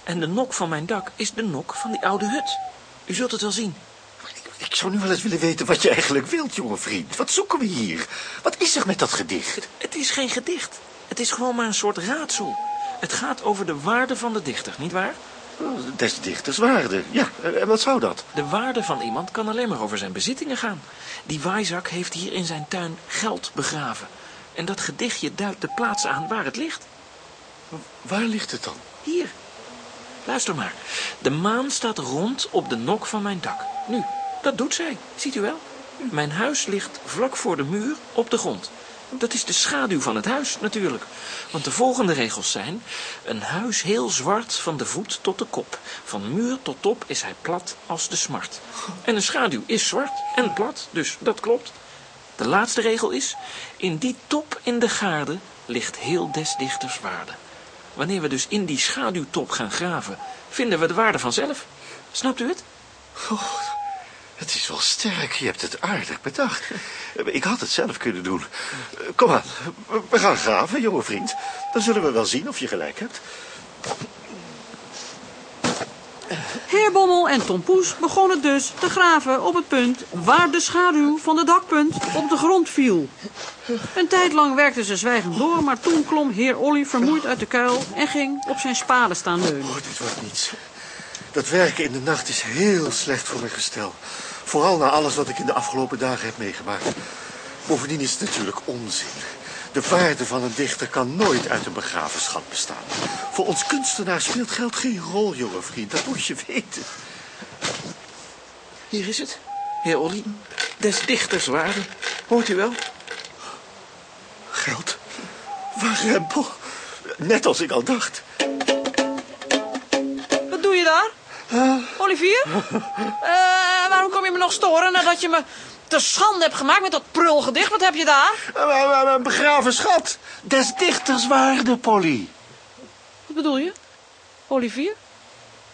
En de nok van mijn dak is de nok van die oude hut. U zult het wel zien. Ik zou nu wel eens willen weten wat je eigenlijk wilt, jonge vriend. Wat zoeken we hier? Wat is er met dat gedicht? Het is geen gedicht. Het is gewoon maar een soort raadsel. Het gaat over de waarde van de dichter, nietwaar? Des dichters waarde. Ja, en wat zou dat? De waarde van iemand kan alleen maar over zijn bezittingen gaan. Die waaizak heeft hier in zijn tuin geld begraven. En dat gedichtje duidt de plaats aan waar het ligt. Waar ligt het dan? Hier. Luister maar. De maan staat rond op de nok van mijn dak. Nu, dat doet zij. Ziet u wel? Mijn huis ligt vlak voor de muur op de grond. Dat is de schaduw van het huis natuurlijk. Want de volgende regels zijn... Een huis heel zwart van de voet tot de kop. Van muur tot top is hij plat als de smart. En een schaduw is zwart en plat, dus dat klopt. De laatste regel is... In die top in de gaarde ligt heel des dichters waarde. Wanneer we dus in die schaduwtop gaan graven... vinden we de waarde vanzelf. Snapt u het? Oh, het is wel sterk. Je hebt het aardig bedacht. Ik had het zelf kunnen doen. Kom aan, we gaan graven, jonge vriend. Dan zullen we wel zien of je gelijk hebt. Heer Bommel en Tom Poes begonnen dus te graven op het punt waar de schaduw van de dakpunt op de grond viel. Een tijd lang werkten ze zwijgend door, maar toen klom heer Olly vermoeid uit de kuil en ging op zijn spade staan leunen. Oh, dit wordt niets. Dat werken in de nacht is heel slecht voor mijn gestel. Vooral na alles wat ik in de afgelopen dagen heb meegemaakt. Bovendien is het natuurlijk onzin. De waarde van een dichter kan nooit uit een begraven schat bestaan. Voor ons kunstenaar speelt geld geen rol, jonge vriend. Dat moet je weten. Hier is het, heer Olly. Des dichters waarde. Hoort u wel? Geld. Warempel. Net als ik al dacht. Wat doe je daar? Olivier? Eh, waarom kom je me nog storen nadat je me te schande hebt gemaakt met dat prulgedicht? Wat heb je daar? Een begraven schat. Des dichters waarde, Polly. Wat bedoel je? Olivier?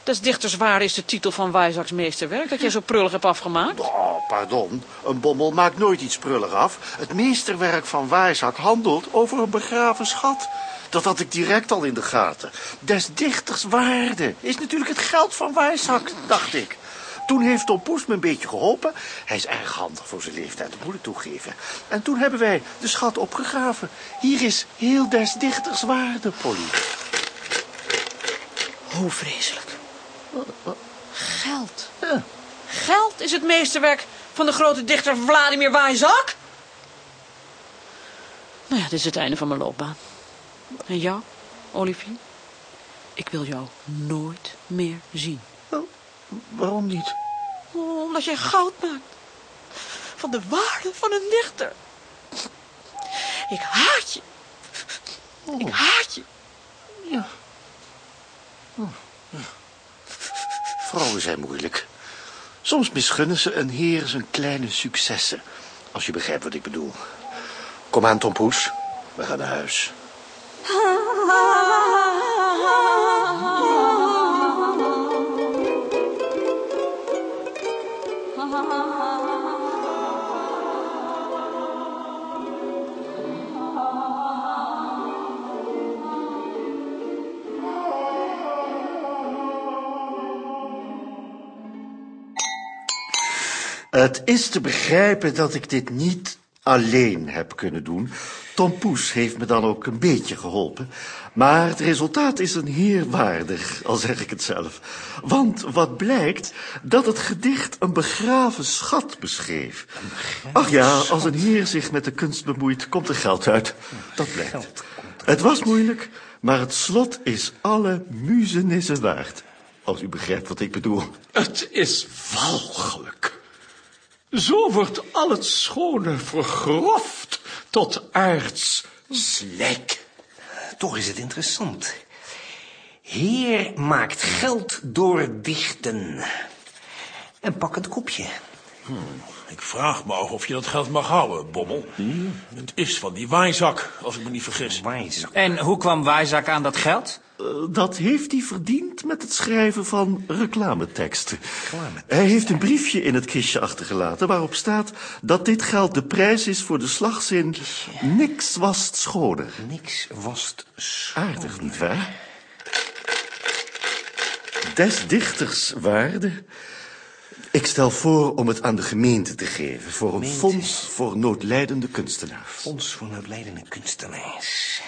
Des dichters waarde is de titel van Wijzaks meesterwerk dat jij zo prullig hebt afgemaakt. Oh, pardon. Een bommel maakt nooit iets prullig af. Het meesterwerk van Wijzak handelt over een begraven schat. Dat had ik direct al in de gaten. Des dichters waarde is natuurlijk het geld van Wijzak, dacht ik. Toen heeft Tom Poes me een beetje geholpen. Hij is erg handig voor zijn leeftijd, dat moet ik toegeven. En toen hebben wij de schat opgegraven. Hier is heel des dichters waarde, Polly. Hoe vreselijk. Geld. Geld is het meesterwerk van de grote dichter Vladimir Weizak? Nou ja, dit is het einde van mijn loopbaan. En jou, Olivier? Ik wil jou nooit meer zien. waarom niet? Oh, omdat jij goud maakt. Van de waarde van een dichter. Ik haat je. Ik haat je. Ja. Vrouwen zijn moeilijk. Soms misgunnen ze een heer zijn kleine successen. Als je begrijpt wat ik bedoel. Kom aan, Tom Poes. We gaan naar huis. Het is te begrijpen dat ik dit niet alleen heb kunnen doen. Tom Poes heeft me dan ook een beetje geholpen. Maar het resultaat is een heer waardig, al zeg ik het zelf. Want wat blijkt, dat het gedicht een begraven schat beschreef. Ach ja, als een heer zich met de kunst bemoeit, komt er geld uit. Dat blijkt. Het was moeilijk, maar het slot is alle muzenissen waard. Als u begrijpt wat ik bedoel. Het is walgelijk. Zo wordt al het schone vergroft tot aards slijk. Toch is het interessant. Heer maakt geld door dichten. Een pakkend kopje. Ik vraag me af of je dat geld mag houden, Bommel. Het is van die waaizak, als ik me niet vergis. Waaizak. En hoe kwam Weizak aan dat geld? Eh, Dat heeft hij verdiend met het schrijven van reclameteksten. Hij heeft een briefje in het kistje achtergelaten waarop staat dat dit geld de prijs is voor de slagzin niks was het schone. Niks was het Aardig, nietwaar? Des dichters waarde. Ik stel voor om het aan de gemeente te geven voor een Gemeente. fonds voor noodlijdende kunstenaars. Fonds voor noodlijdende kunstenaars.